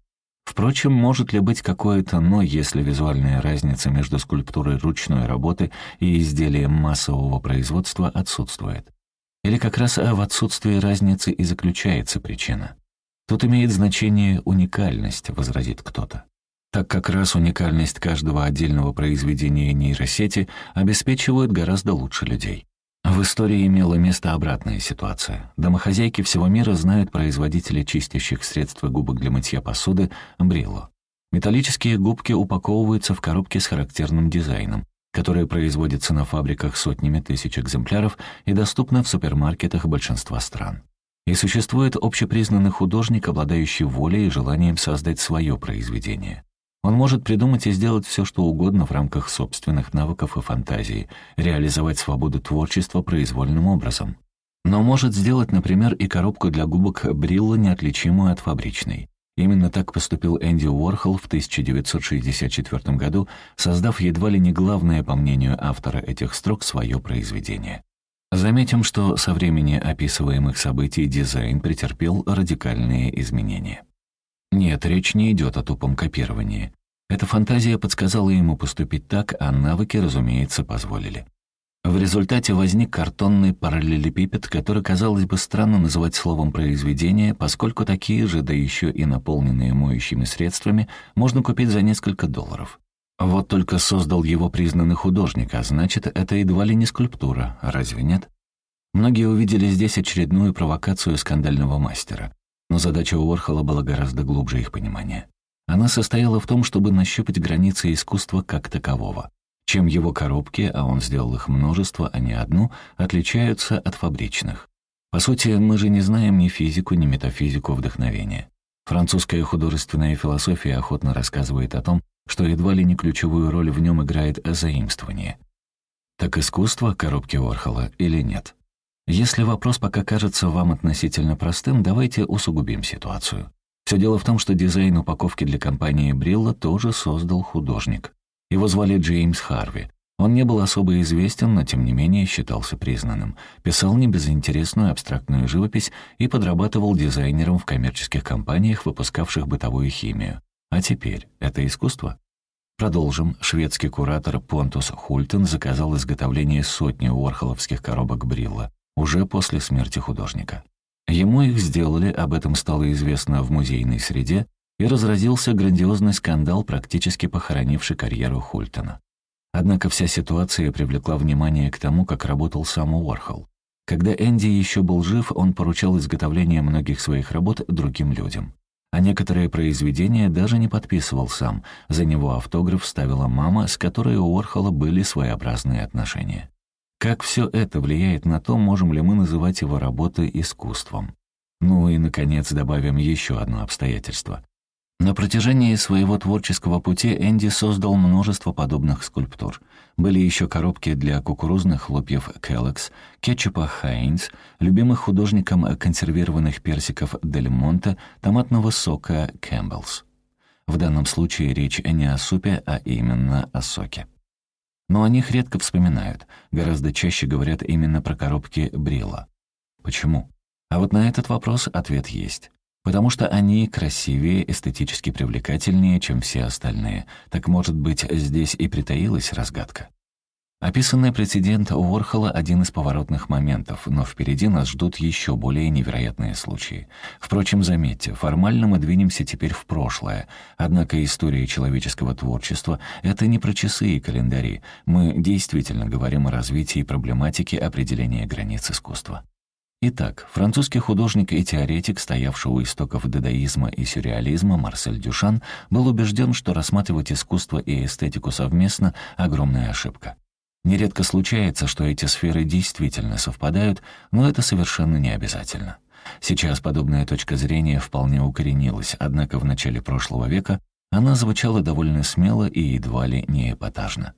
[SPEAKER 1] Впрочем, может ли быть какое-то «но», если визуальная разница между скульптурой ручной работы и изделием массового производства отсутствует? Или как раз в отсутствии разницы и заключается причина? Тут имеет значение уникальность, возразит кто-то. Так как раз уникальность каждого отдельного произведения нейросети обеспечивают гораздо лучше людей. В истории имела место обратная ситуация. Домохозяйки всего мира знают производителя чистящих средств и губок для мытья посуды Брилло. Металлические губки упаковываются в коробки с характерным дизайном, которые производятся на фабриках сотнями тысяч экземпляров и доступны в супермаркетах большинства стран. И существует общепризнанный художник, обладающий волей и желанием создать свое произведение. Он может придумать и сделать все, что угодно в рамках собственных навыков и фантазии, реализовать свободу творчества произвольным образом. Но может сделать, например, и коробку для губок Брилла неотличимую от фабричной. Именно так поступил Энди Уорхол в 1964 году, создав едва ли не главное, по мнению автора этих строк, свое произведение. Заметим, что со времени описываемых событий дизайн претерпел радикальные изменения. Нет, речь не идет о тупом копировании. Эта фантазия подсказала ему поступить так, а навыки, разумеется, позволили. В результате возник картонный параллелепипед, который, казалось бы, странно называть словом «произведение», поскольку такие же, да еще и наполненные моющими средствами, можно купить за несколько долларов. Вот только создал его признанный художник, а значит, это едва ли не скульптура, разве нет? Многие увидели здесь очередную провокацию скандального мастера. Но задача Уорхола была гораздо глубже их понимания. Она состояла в том, чтобы нащупать границы искусства как такового. Чем его коробки, а он сделал их множество, а не одну, отличаются от фабричных. По сути, мы же не знаем ни физику, ни метафизику вдохновения. Французская художественная философия охотно рассказывает о том, что едва ли не ключевую роль в нем играет заимствование. Так искусство коробки Орхола или нет? Если вопрос пока кажется вам относительно простым, давайте усугубим ситуацию. Все дело в том, что дизайн упаковки для компании Брилла тоже создал художник. Его звали Джеймс Харви. Он не был особо известен, но тем не менее считался признанным. Писал небезынтересную абстрактную живопись и подрабатывал дизайнером в коммерческих компаниях, выпускавших бытовую химию. А теперь это искусство? Продолжим. Шведский куратор Понтус Хультен заказал изготовление сотни уорхоловских коробок Брилла уже после смерти художника. Ему их сделали, об этом стало известно в музейной среде, и разразился грандиозный скандал, практически похоронивший карьеру Хультона. Однако вся ситуация привлекла внимание к тому, как работал сам Уорхол. Когда Энди еще был жив, он поручал изготовление многих своих работ другим людям. А некоторые произведения даже не подписывал сам, за него автограф ставила мама, с которой у Уорхола были своеобразные отношения. Как все это влияет на то, можем ли мы называть его работы искусством? Ну и, наконец, добавим еще одно обстоятельство. На протяжении своего творческого пути Энди создал множество подобных скульптур. Были еще коробки для кукурузных хлопьев Келлогс, кетчупа Хайнц, любимых художником консервированных персиков Дель Монте, томатного сока Кэмпбеллс. В данном случае речь не о супе, а именно о соке. Но о них редко вспоминают, гораздо чаще говорят именно про коробки Брила. Почему? А вот на этот вопрос ответ есть. Потому что они красивее, эстетически привлекательнее, чем все остальные. Так, может быть, здесь и притаилась разгадка? Описанный прецедент Уорхола — один из поворотных моментов, но впереди нас ждут еще более невероятные случаи. Впрочем, заметьте, формально мы двинемся теперь в прошлое, однако история человеческого творчества — это не про часы и календари. Мы действительно говорим о развитии проблематики определения границ искусства. Итак, французский художник и теоретик, стоявший у истоков дадаизма и сюрреализма, Марсель Дюшан, был убежден, что рассматривать искусство и эстетику совместно — огромная ошибка. Нередко случается, что эти сферы действительно совпадают, но это совершенно не обязательно. Сейчас подобная точка зрения вполне укоренилась, однако в начале прошлого века она звучала довольно смело и едва ли не эпатажно.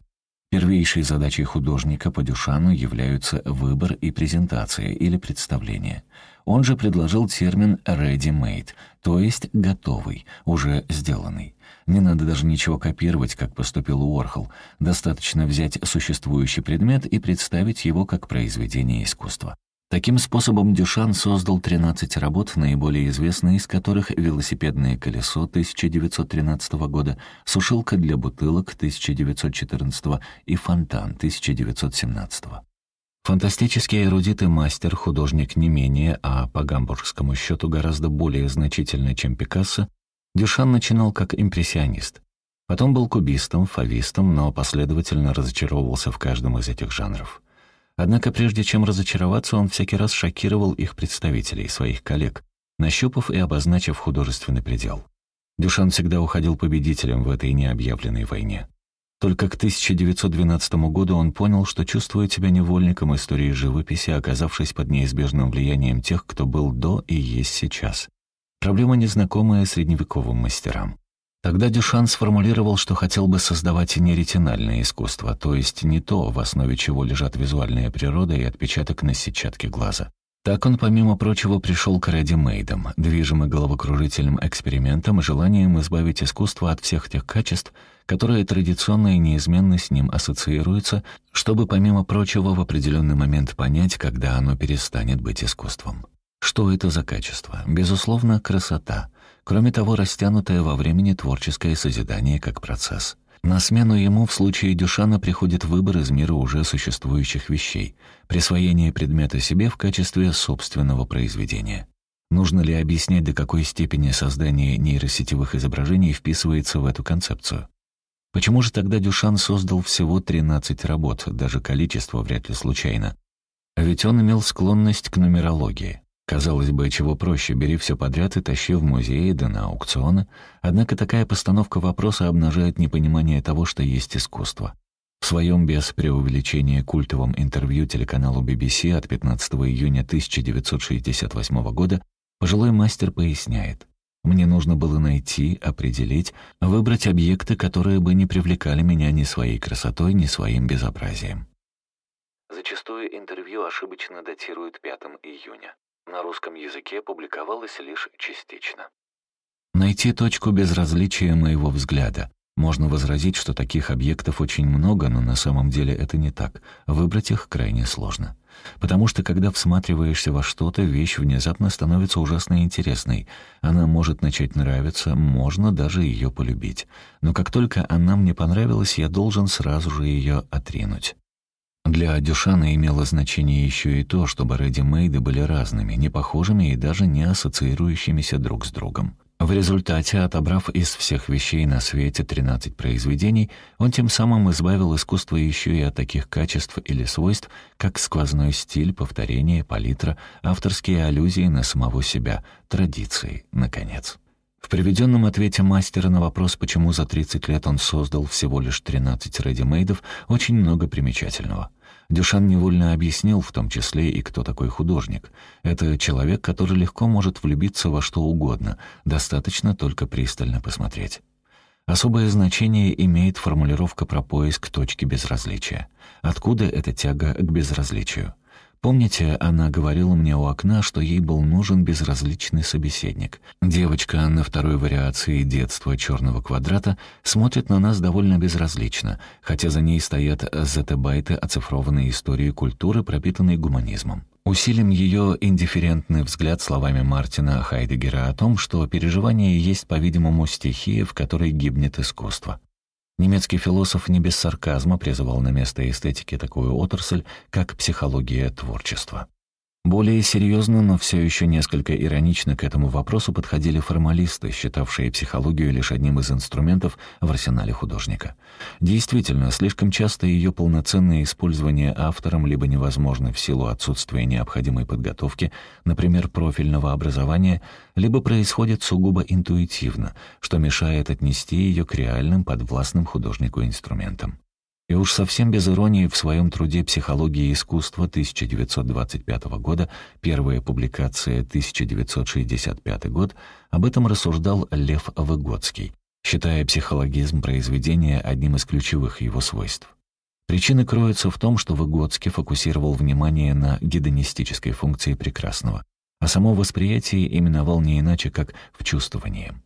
[SPEAKER 1] Первейшей задачей художника по Дюшану являются выбор и презентация или представление. Он же предложил термин «ready-made», то есть «готовый», уже сделанный. Не надо даже ничего копировать, как поступил Уорхол. Достаточно взять существующий предмет и представить его как произведение искусства. Таким способом Дюшан создал 13 работ, наиболее известные из которых «Велосипедное колесо» 1913 года, «Сушилка для бутылок» 1914 и «Фонтан» 1917 Фантастический эрудит и мастер, художник не менее, а по гамбургскому счету гораздо более значительный, чем Пикассо, Дюшан начинал как импрессионист. Потом был кубистом, фавистом, но последовательно разочаровывался в каждом из этих жанров. Однако прежде чем разочароваться, он всякий раз шокировал их представителей, своих коллег, нащупав и обозначив художественный предел. Дюшан всегда уходил победителем в этой необъявленной войне. Только к 1912 году он понял, что чувствует себя невольником истории живописи, оказавшись под неизбежным влиянием тех, кто был до и есть сейчас. Проблема незнакомая средневековым мастерам. Тогда Дюшан сформулировал, что хотел бы создавать не ретинальное искусство, то есть не то, в основе чего лежат визуальная природа и отпечаток на сетчатке глаза. Так он, помимо прочего, пришел к редимейдам, движимый головокружительным экспериментом и желанием избавить искусство от всех тех качеств, которые традиционно и неизменно с ним ассоциируются, чтобы, помимо прочего, в определенный момент понять, когда оно перестанет быть искусством. Что это за качество? Безусловно, красота. Кроме того, растянутое во времени творческое созидание как процесс. На смену ему в случае Дюшана приходит выбор из мира уже существующих вещей, присвоение предмета себе в качестве собственного произведения. Нужно ли объяснять, до какой степени создание нейросетевых изображений вписывается в эту концепцию? Почему же тогда Дюшан создал всего 13 работ, даже количество вряд ли случайно? Ведь он имел склонность к нумерологии. Казалось бы, чего проще, бери все подряд и тащи в музеи да на аукционы. Однако такая постановка вопроса обнажает непонимание того, что есть искусство. В своем без преувеличения культовом интервью телеканалу BBC от 15 июня 1968 года пожилой мастер поясняет. Мне нужно было найти, определить, выбрать объекты, которые бы не привлекали меня ни своей красотой, ни своим безобразием. Зачастую интервью ошибочно датируют 5 июня. На русском языке публиковалось лишь частично. Найти точку безразличия моего взгляда, можно возразить, что таких объектов очень много, но на самом деле это не так. Выбрать их крайне сложно. Потому что, когда всматриваешься во что-то, вещь внезапно становится ужасно интересной. Она может начать нравиться, можно даже ее полюбить. Но как только она мне понравилась, я должен сразу же ее отринуть. Для Дюшана имело значение еще и то, чтобы редимейды были разными, не похожими и даже не ассоциирующимися друг с другом. В результате, отобрав из всех вещей на свете 13 произведений, он тем самым избавил искусство еще и от таких качеств или свойств, как сквозной стиль, повторение, палитра, авторские аллюзии на самого себя, традиции, наконец. В приведенном ответе мастера на вопрос, почему за 30 лет он создал всего лишь 13 редимейдов, очень много примечательного — Дюшан невольно объяснил в том числе и кто такой художник. Это человек, который легко может влюбиться во что угодно, достаточно только пристально посмотреть. Особое значение имеет формулировка про поиск точки безразличия. Откуда эта тяга к безразличию? Помните, она говорила мне у окна, что ей был нужен безразличный собеседник. Девочка на второй вариации детства черного квадрата смотрит на нас довольно безразлично, хотя за ней стоят зетебайты оцифрованной истории культуры, пропитанной гуманизмом. Усилим ее индифферентный взгляд словами Мартина Хайдегера о том, что переживание есть, по-видимому, стихия, в которой гибнет искусство. Немецкий философ не без сарказма призывал на место эстетики такую отрасль, как психология творчества. Более серьезно, но все еще несколько иронично к этому вопросу подходили формалисты, считавшие психологию лишь одним из инструментов в арсенале художника. Действительно, слишком часто ее полноценное использование автором либо невозможно в силу отсутствия необходимой подготовки, например, профильного образования, либо происходит сугубо интуитивно, что мешает отнести ее к реальным подвластным художнику инструментам. И уж совсем без иронии в своем труде «Психология искусства» 1925 года, первая публикация 1965 год, об этом рассуждал Лев Выгодский, считая психологизм произведения одним из ключевых его свойств. Причины кроются в том, что Выгодский фокусировал внимание на гедонистической функции прекрасного, а само восприятие именовал не иначе, как вчувствованием.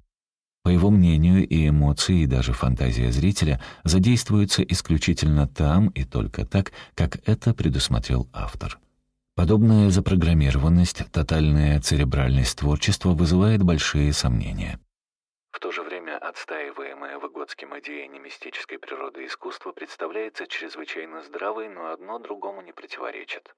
[SPEAKER 1] По его мнению, и эмоции, и даже фантазия зрителя задействуются исключительно там и только так, как это предусмотрел автор. Подобная запрограммированность, тотальная церебральность творчества вызывает большие сомнения. В то же время отстаиваемая Выгодским идея немистической природы искусства представляется чрезвычайно здравой, но одно другому не противоречит.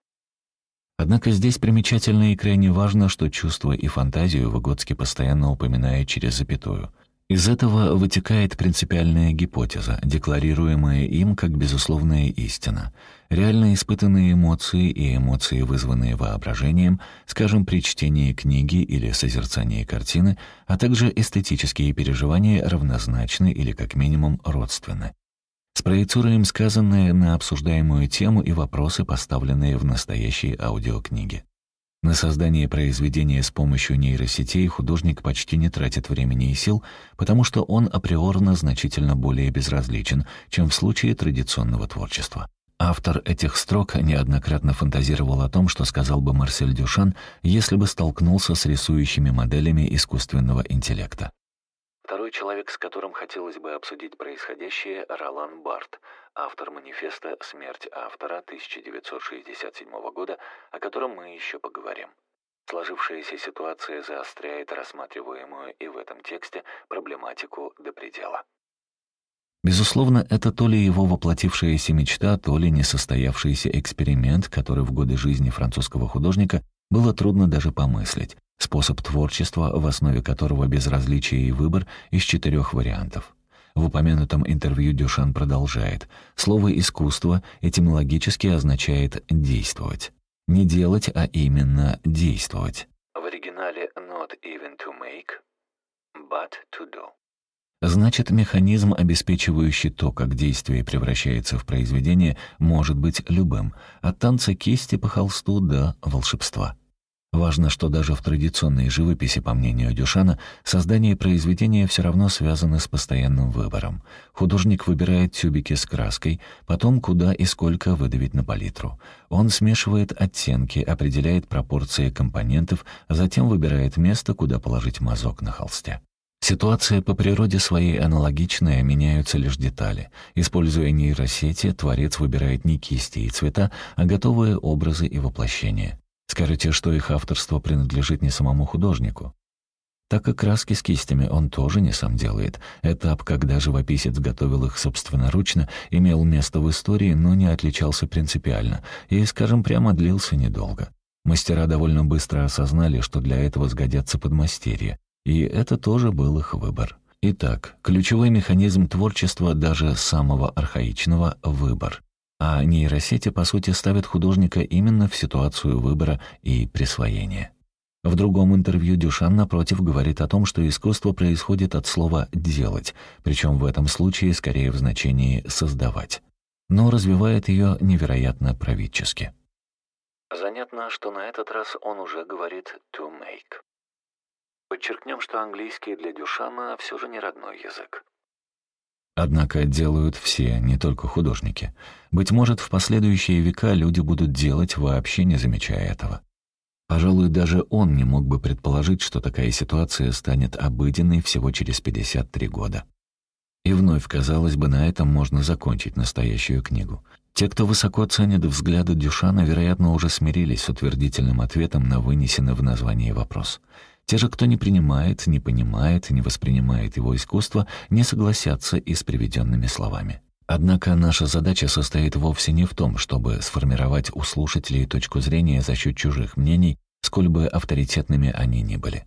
[SPEAKER 1] Однако здесь примечательно и крайне важно, что чувство и фантазию Выгодский постоянно упоминает через запятую. Из этого вытекает принципиальная гипотеза, декларируемая им как безусловная истина. Реально испытанные эмоции и эмоции, вызванные воображением, скажем, при чтении книги или созерцании картины, а также эстетические переживания равнозначны или как минимум родственны. Спроецируем сказанное на обсуждаемую тему и вопросы, поставленные в настоящей аудиокниге. На создание произведения с помощью нейросетей художник почти не тратит времени и сил, потому что он априорно значительно более безразличен, чем в случае традиционного творчества. Автор этих строк неоднократно фантазировал о том, что сказал бы Марсель Дюшан, если бы столкнулся с рисующими моделями искусственного интеллекта. Второй человек, с которым хотелось бы обсудить происходящее, Ролан Барт, автор манифеста «Смерть автора» 1967 года, о котором мы еще поговорим. Сложившаяся ситуация заостряет рассматриваемую и в этом тексте проблематику до предела. Безусловно, это то ли его воплотившаяся мечта, то ли несостоявшийся эксперимент, который в годы жизни французского художника было трудно даже помыслить. Способ творчества, в основе которого безразличие и выбор из четырех вариантов. В упомянутом интервью Дюшан продолжает. Слово «искусство» этимологически означает «действовать». Не делать, а именно действовать. оригинале not even to make, but to do. Значит, механизм, обеспечивающий то, как действие превращается в произведение, может быть любым, от танца кисти по холсту до волшебства. Важно, что даже в традиционной живописи, по мнению Дюшана, создание произведения все равно связано с постоянным выбором. Художник выбирает тюбики с краской, потом куда и сколько выдавить на палитру. Он смешивает оттенки, определяет пропорции компонентов, а затем выбирает место, куда положить мазок на холсте. Ситуация по природе своей аналогичная, меняются лишь детали. Используя нейросети, творец выбирает не кисти и цвета, а готовые образы и воплощения. Скажете, что их авторство принадлежит не самому художнику. Так и краски с кистями он тоже не сам делает. Этап, когда живописец готовил их собственноручно, имел место в истории, но не отличался принципиально и, скажем прямо, длился недолго. Мастера довольно быстро осознали, что для этого сгодятся подмастерья, и это тоже был их выбор. Итак, ключевой механизм творчества даже самого архаичного — выбор. А нейросети, по сути, ставят художника именно в ситуацию выбора и присвоения. В другом интервью Дюшан, напротив, говорит о том, что искусство происходит от слова «делать», причем в этом случае скорее в значении «создавать», но развивает ее невероятно правительски. Занятно, что на этот раз он уже говорит «to make». Подчеркнем, что английский для Дюшана все же не родной язык. Однако делают все, не только художники. Быть может, в последующие века люди будут делать, вообще не замечая этого. Пожалуй, даже он не мог бы предположить, что такая ситуация станет обыденной всего через 53 года. И вновь, казалось бы, на этом можно закончить настоящую книгу. Те, кто высоко ценит взгляды Дюшана, вероятно, уже смирились с утвердительным ответом на вынесенный в названии вопрос — те же, кто не принимает, не понимает, не воспринимает его искусство, не согласятся и с приведенными словами. Однако наша задача состоит вовсе не в том, чтобы сформировать у слушателей точку зрения за счет чужих мнений, сколь бы авторитетными они ни были.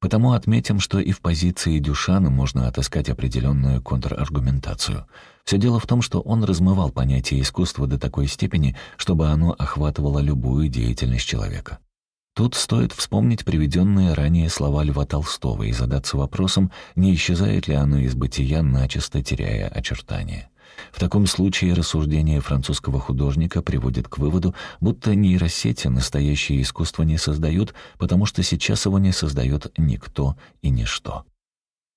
[SPEAKER 1] Потому отметим, что и в позиции Дюшана можно отыскать определенную контраргументацию. Все дело в том, что он размывал понятие искусства до такой степени, чтобы оно охватывало любую деятельность человека. Тут стоит вспомнить приведенные ранее слова Льва Толстого и задаться вопросом, не исчезает ли оно из бытия, начисто теряя очертания. В таком случае рассуждение французского художника приводит к выводу, будто нейросети настоящее искусство не создают, потому что сейчас его не создает никто и ничто.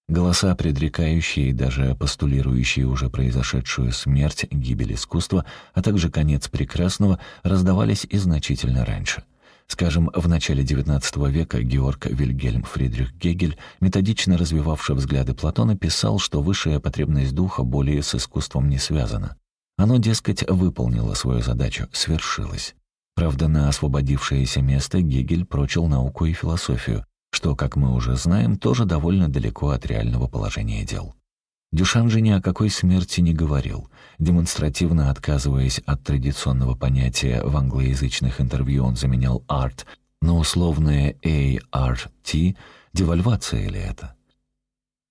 [SPEAKER 1] Голоса, предрекающие и даже постулирующие уже произошедшую смерть, гибель искусства, а также конец прекрасного, раздавались и значительно раньше — Скажем, в начале XIX века Георг Вильгельм Фридрих Гегель, методично развивавший взгляды Платона, писал, что высшая потребность духа более с искусством не связана. Оно, дескать, выполнило свою задачу, свершилось. Правда, на освободившееся место Гегель прочил науку и философию, что, как мы уже знаем, тоже довольно далеко от реального положения дел. Дюшан же ни о какой смерти не говорил. Демонстративно отказываясь от традиционного понятия в англоязычных интервью, он заменял «art» на условное «ART», девальвация ли это?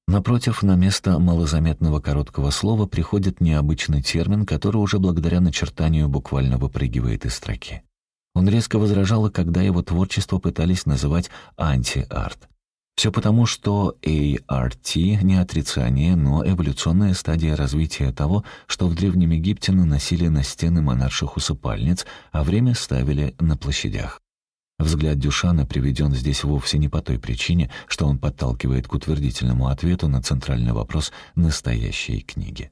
[SPEAKER 1] Напротив, на место малозаметного короткого слова приходит необычный термин, который уже благодаря начертанию буквально выпрыгивает из строки. Он резко возражал, когда его творчество пытались называть анти-арт. Все потому, что ART не отрицание, но эволюционная стадия развития того, что в Древнем Египте наносили на стены монарших усыпальниц, а время ставили на площадях. Взгляд Дюшана приведен здесь вовсе не по той причине, что он подталкивает к утвердительному ответу на центральный вопрос настоящей книги.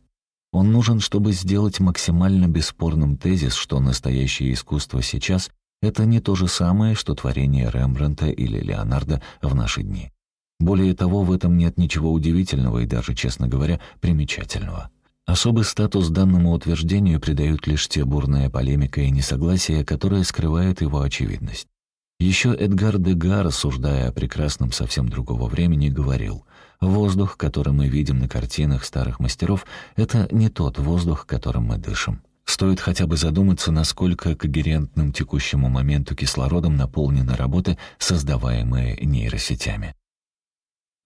[SPEAKER 1] Он нужен, чтобы сделать максимально бесспорным тезис, что настоящее искусство сейчас это не то же самое, что творение Рембрандта или Леонардо в наши дни. Более того, в этом нет ничего удивительного и даже, честно говоря, примечательного. Особый статус данному утверждению придают лишь те бурная полемика и несогласие, которые скрывают его очевидность. Еще Эдгар Дега, рассуждая о прекрасном совсем другого времени, говорил, «Воздух, который мы видим на картинах старых мастеров, это не тот воздух, которым мы дышим». Стоит хотя бы задуматься, насколько когерентным текущему моменту кислородом наполнены работы, создаваемые нейросетями.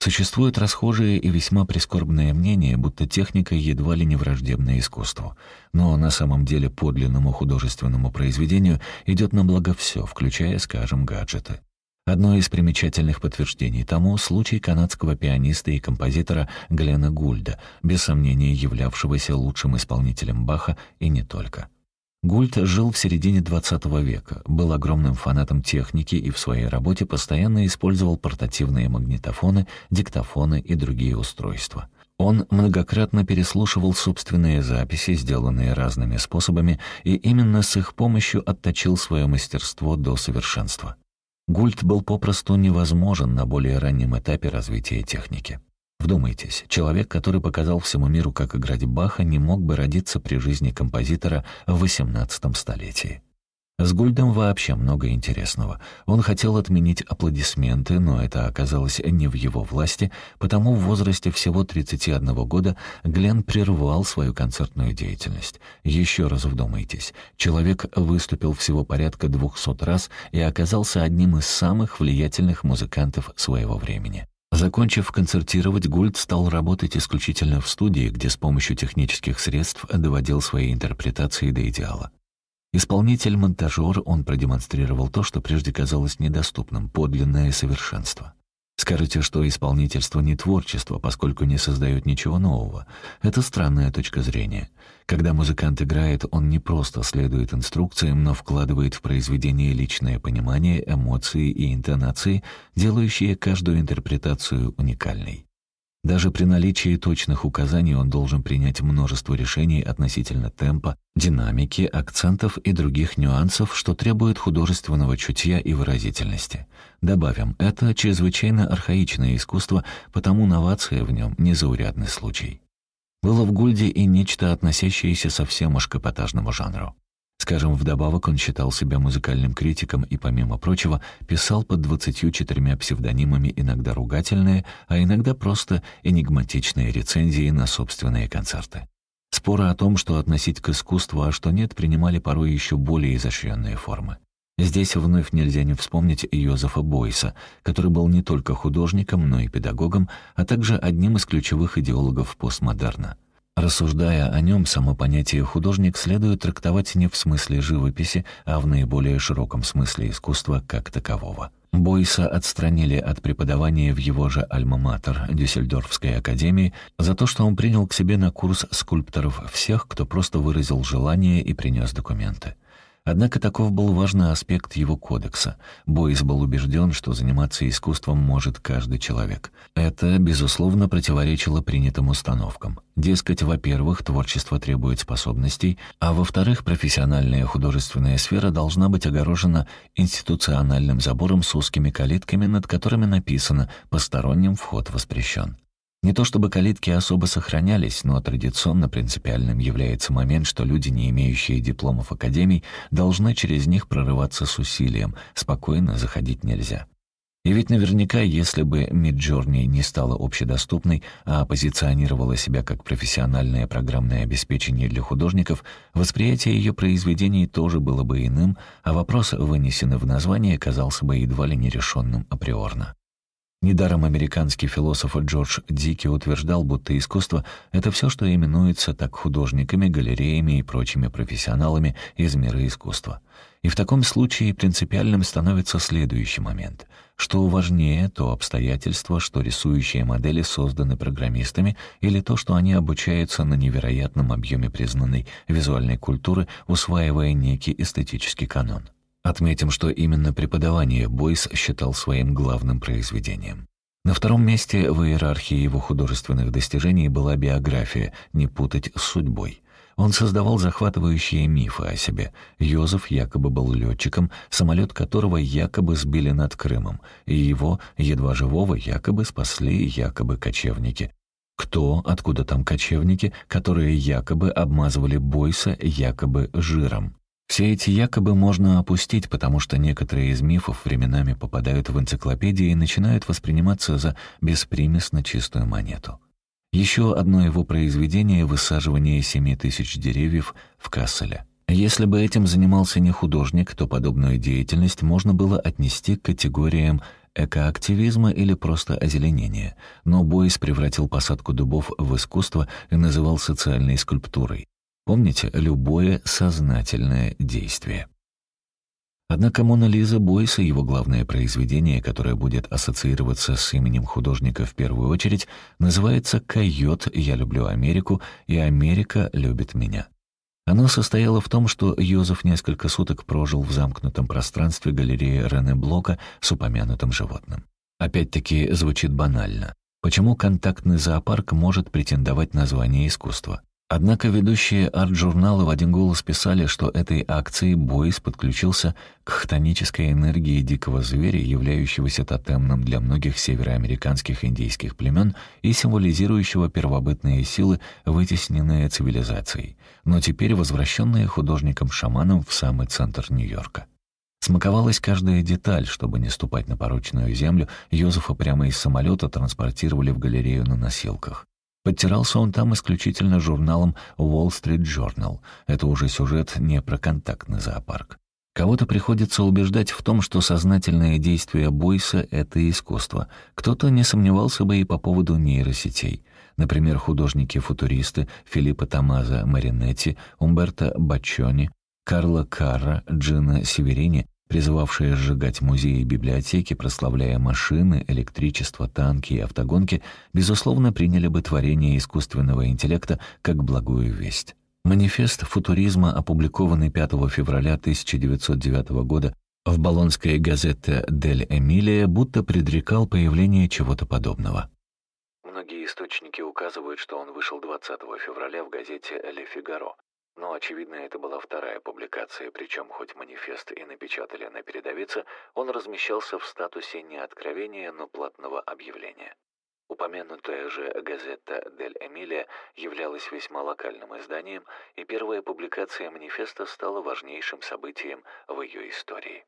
[SPEAKER 1] Существует расхожее и весьма прискорбное мнение, будто техника едва ли не враждебна искусству. Но на самом деле подлинному художественному произведению идет на благо все, включая, скажем, гаджеты. Одно из примечательных подтверждений тому — случай канадского пианиста и композитора Глена Гульда, без сомнения являвшегося лучшим исполнителем Баха и не только. Гульд жил в середине XX века, был огромным фанатом техники и в своей работе постоянно использовал портативные магнитофоны, диктофоны и другие устройства. Он многократно переслушивал собственные записи, сделанные разными способами, и именно с их помощью отточил свое мастерство до совершенства. Гульт был попросту невозможен на более раннем этапе развития техники. Вдумайтесь, человек, который показал всему миру, как играть Баха, не мог бы родиться при жизни композитора в XVIII столетии. С Гульдом вообще много интересного. Он хотел отменить аплодисменты, но это оказалось не в его власти, потому в возрасте всего 31 года Глен прервал свою концертную деятельность. Еще раз вдумайтесь. Человек выступил всего порядка 200 раз и оказался одним из самых влиятельных музыкантов своего времени. Закончив концертировать, Гульд стал работать исключительно в студии, где с помощью технических средств доводил свои интерпретации до идеала. Исполнитель-монтажер, он продемонстрировал то, что прежде казалось недоступным, подлинное совершенство. Скажете, что исполнительство не творчество, поскольку не создает ничего нового. Это странная точка зрения. Когда музыкант играет, он не просто следует инструкциям, но вкладывает в произведение личное понимание, эмоции и интонации, делающие каждую интерпретацию уникальной. Даже при наличии точных указаний он должен принять множество решений относительно темпа, динамики, акцентов и других нюансов, что требует художественного чутья и выразительности. Добавим, это чрезвычайно архаичное искусство, потому новация в нем — незаурядный случай. Было в Гульде и нечто, относящееся совсем уж к эпатажному жанру. Скажем, вдобавок он считал себя музыкальным критиком и, помимо прочего, писал под двадцатью четырьмя псевдонимами иногда ругательные, а иногда просто энигматичные рецензии на собственные концерты. Споры о том, что относить к искусству, а что нет, принимали порой еще более изощренные формы. Здесь вновь нельзя не вспомнить Йозефа Бойса, который был не только художником, но и педагогом, а также одним из ключевых идеологов постмодерна. Рассуждая о нем, само понятие «художник» следует трактовать не в смысле живописи, а в наиболее широком смысле искусства как такового. Бойса отстранили от преподавания в его же альма-матер, Дюссельдорфской академии, за то, что он принял к себе на курс скульпторов всех, кто просто выразил желание и принес документы. Однако таков был важный аспект его кодекса. Бойс был убежден, что заниматься искусством может каждый человек. Это, безусловно, противоречило принятым установкам. Дескать, во-первых, творчество требует способностей, а во-вторых, профессиональная художественная сфера должна быть огорожена институциональным забором с узкими калитками, над которыми написано «посторонним вход воспрещен». Не то чтобы калитки особо сохранялись, но традиционно принципиальным является момент, что люди, не имеющие дипломов академий, должны через них прорываться с усилием, спокойно заходить нельзя. И ведь наверняка, если бы Midjourney не стала общедоступной, а позиционировала себя как профессиональное программное обеспечение для художников, восприятие ее произведений тоже было бы иным, а вопрос, вынесенный в название, казался бы едва ли нерешенным априорно. Недаром американский философ Джордж Дики утверждал, будто искусство — это все, что именуется так художниками, галереями и прочими профессионалами из мира искусства. И в таком случае принципиальным становится следующий момент. Что важнее, то обстоятельство, что рисующие модели созданы программистами, или то, что они обучаются на невероятном объеме признанной визуальной культуры, усваивая некий эстетический канон. Отметим, что именно преподавание Бойс считал своим главным произведением. На втором месте в иерархии его художественных достижений была биография «Не путать с судьбой». Он создавал захватывающие мифы о себе. Йозеф якобы был летчиком, самолет которого якобы сбили над Крымом, и его, едва живого, якобы спасли якобы кочевники. Кто, откуда там кочевники, которые якобы обмазывали Бойса якобы жиром? Все эти якобы можно опустить, потому что некоторые из мифов временами попадают в энциклопедии и начинают восприниматься за беспримесно чистую монету. Еще одно его произведение — высаживание семи тысяч деревьев в Касселе. Если бы этим занимался не художник, то подобную деятельность можно было отнести к категориям экоактивизма или просто озеленения, но Бойс превратил посадку дубов в искусство и называл социальной скульптурой. Помните, любое сознательное действие. Однако «Мона Лиза» Бойса, его главное произведение, которое будет ассоциироваться с именем художника в первую очередь, называется «Койот. Я люблю Америку, и Америка любит меня». Оно состояло в том, что Йозеф несколько суток прожил в замкнутом пространстве галереи Рене Блока с упомянутым животным. Опять-таки звучит банально. Почему контактный зоопарк может претендовать на звание искусства? Однако ведущие арт-журналы в один голос писали, что этой акцией Бойс подключился к хтонической энергии дикого зверя, являющегося тотемным для многих североамериканских индейских племен и символизирующего первобытные силы, вытесненные цивилизацией, но теперь возвращенные художником-шаманом в самый центр Нью-Йорка. Смаковалась каждая деталь, чтобы не ступать на порочную землю, Йозефа прямо из самолета транспортировали в галерею на носилках. Подтирался он там исключительно журналом Wall Street Journal. Это уже сюжет не про контактный зоопарк. Кого-то приходится убеждать в том, что сознательное действие Бойса — это искусство. Кто-то не сомневался бы и по поводу нейросетей. Например, художники-футуристы Филиппо Томазо Маринетти, Умберто Баччони, Карло Карра, Джина Северини призывавшие сжигать музеи и библиотеки, прославляя машины, электричество, танки и автогонки, безусловно, приняли бы творение искусственного интеллекта как благую весть. Манифест футуризма, опубликованный 5 февраля 1909 года в болонской газете «Дель Эмилия», будто предрекал появление чего-то подобного.
[SPEAKER 2] Многие источники указывают, что он вышел 20 февраля в газете «Ле Фигаро». Но, очевидно, это была вторая публикация, причем хоть манифест и напечатали на передовице, он размещался в статусе не откровения, но платного объявления. Упомянутая же газета «Дель Эмилия» являлась весьма локальным изданием, и первая публикация манифеста стала важнейшим событием в ее истории.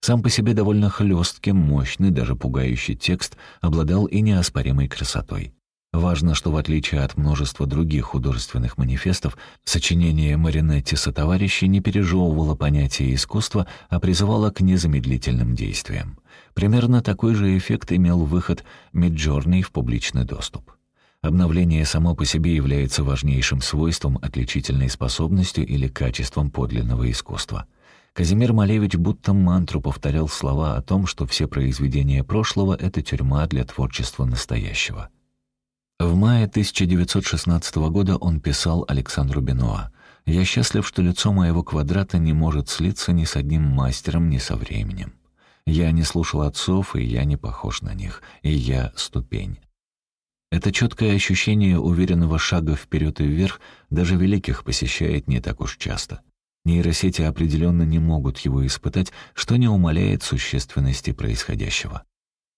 [SPEAKER 1] Сам по себе довольно хлесткий, мощный, даже пугающий текст обладал и неоспоримой красотой. Важно, что в отличие от множества других художественных манифестов, сочинение Маринетти сотоварищей не пережевывало понятие искусства, а призывало к незамедлительным действиям. Примерно такой же эффект имел выход Миджорни в публичный доступ. Обновление само по себе является важнейшим свойством, отличительной способностью или качеством подлинного искусства. Казимир Малевич будто мантру повторял слова о том, что все произведения прошлого — это тюрьма для творчества настоящего. В мае 1916 года он писал Александру Бенуа «Я счастлив, что лицо моего квадрата не может слиться ни с одним мастером, ни со временем. Я не слушал отцов, и я не похож на них, и я ступень». Это четкое ощущение уверенного шага вперед и вверх даже великих посещает не так уж часто. Нейросети определенно не могут его испытать, что не умаляет существенности происходящего.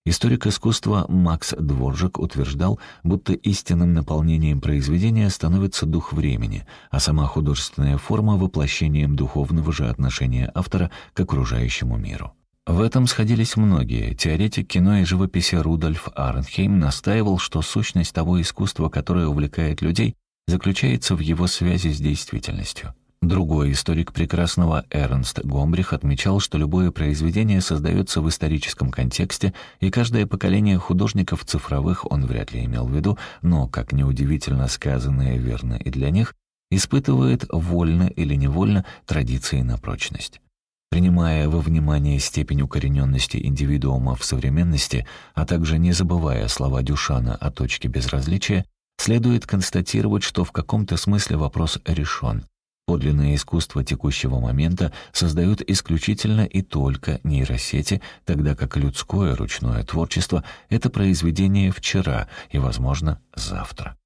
[SPEAKER 1] Историк искусства Макс Дворжик утверждал, будто истинным наполнением произведения становится дух времени, а сама художественная форма — воплощением духовного же отношения автора к окружающему миру. В этом сходились многие. Теоретик кино и живописи Рудольф Арнхейм настаивал, что сущность того искусства, которое увлекает людей, заключается в его связи с действительностью. Другой историк прекрасного Эрнст Гомбрих отмечал, что любое произведение создается в историческом контексте, и каждое поколение художников цифровых он вряд ли имел в виду, но, как неудивительно сказанное верно и для них, испытывает вольно или невольно традиции на прочность. Принимая во внимание степень укорененности индивидуума в современности, а также не забывая слова Дюшана о точке безразличия, следует констатировать, что в каком-то смысле вопрос решен. Подлинное искусство текущего момента создают исключительно и только нейросети, тогда как людское ручное творчество — это произведение вчера и, возможно, завтра.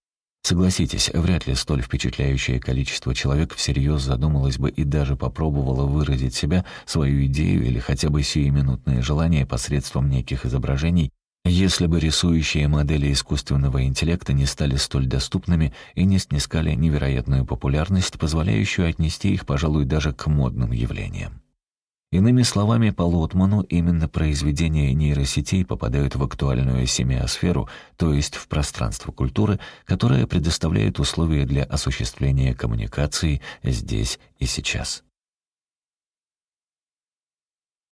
[SPEAKER 1] Согласитесь, вряд ли столь впечатляющее количество человек всерьез задумалось бы и даже попробовало выразить себя, свою идею или хотя бы сиюминутное желание посредством неких изображений если бы рисующие модели искусственного интеллекта не стали столь доступными и не снискали невероятную популярность, позволяющую отнести их, пожалуй, даже к модным явлениям. Иными словами, по Лотману именно произведения нейросетей попадают в актуальную семиосферу, то есть в пространство культуры, которое предоставляет условия для осуществления коммуникации здесь и сейчас.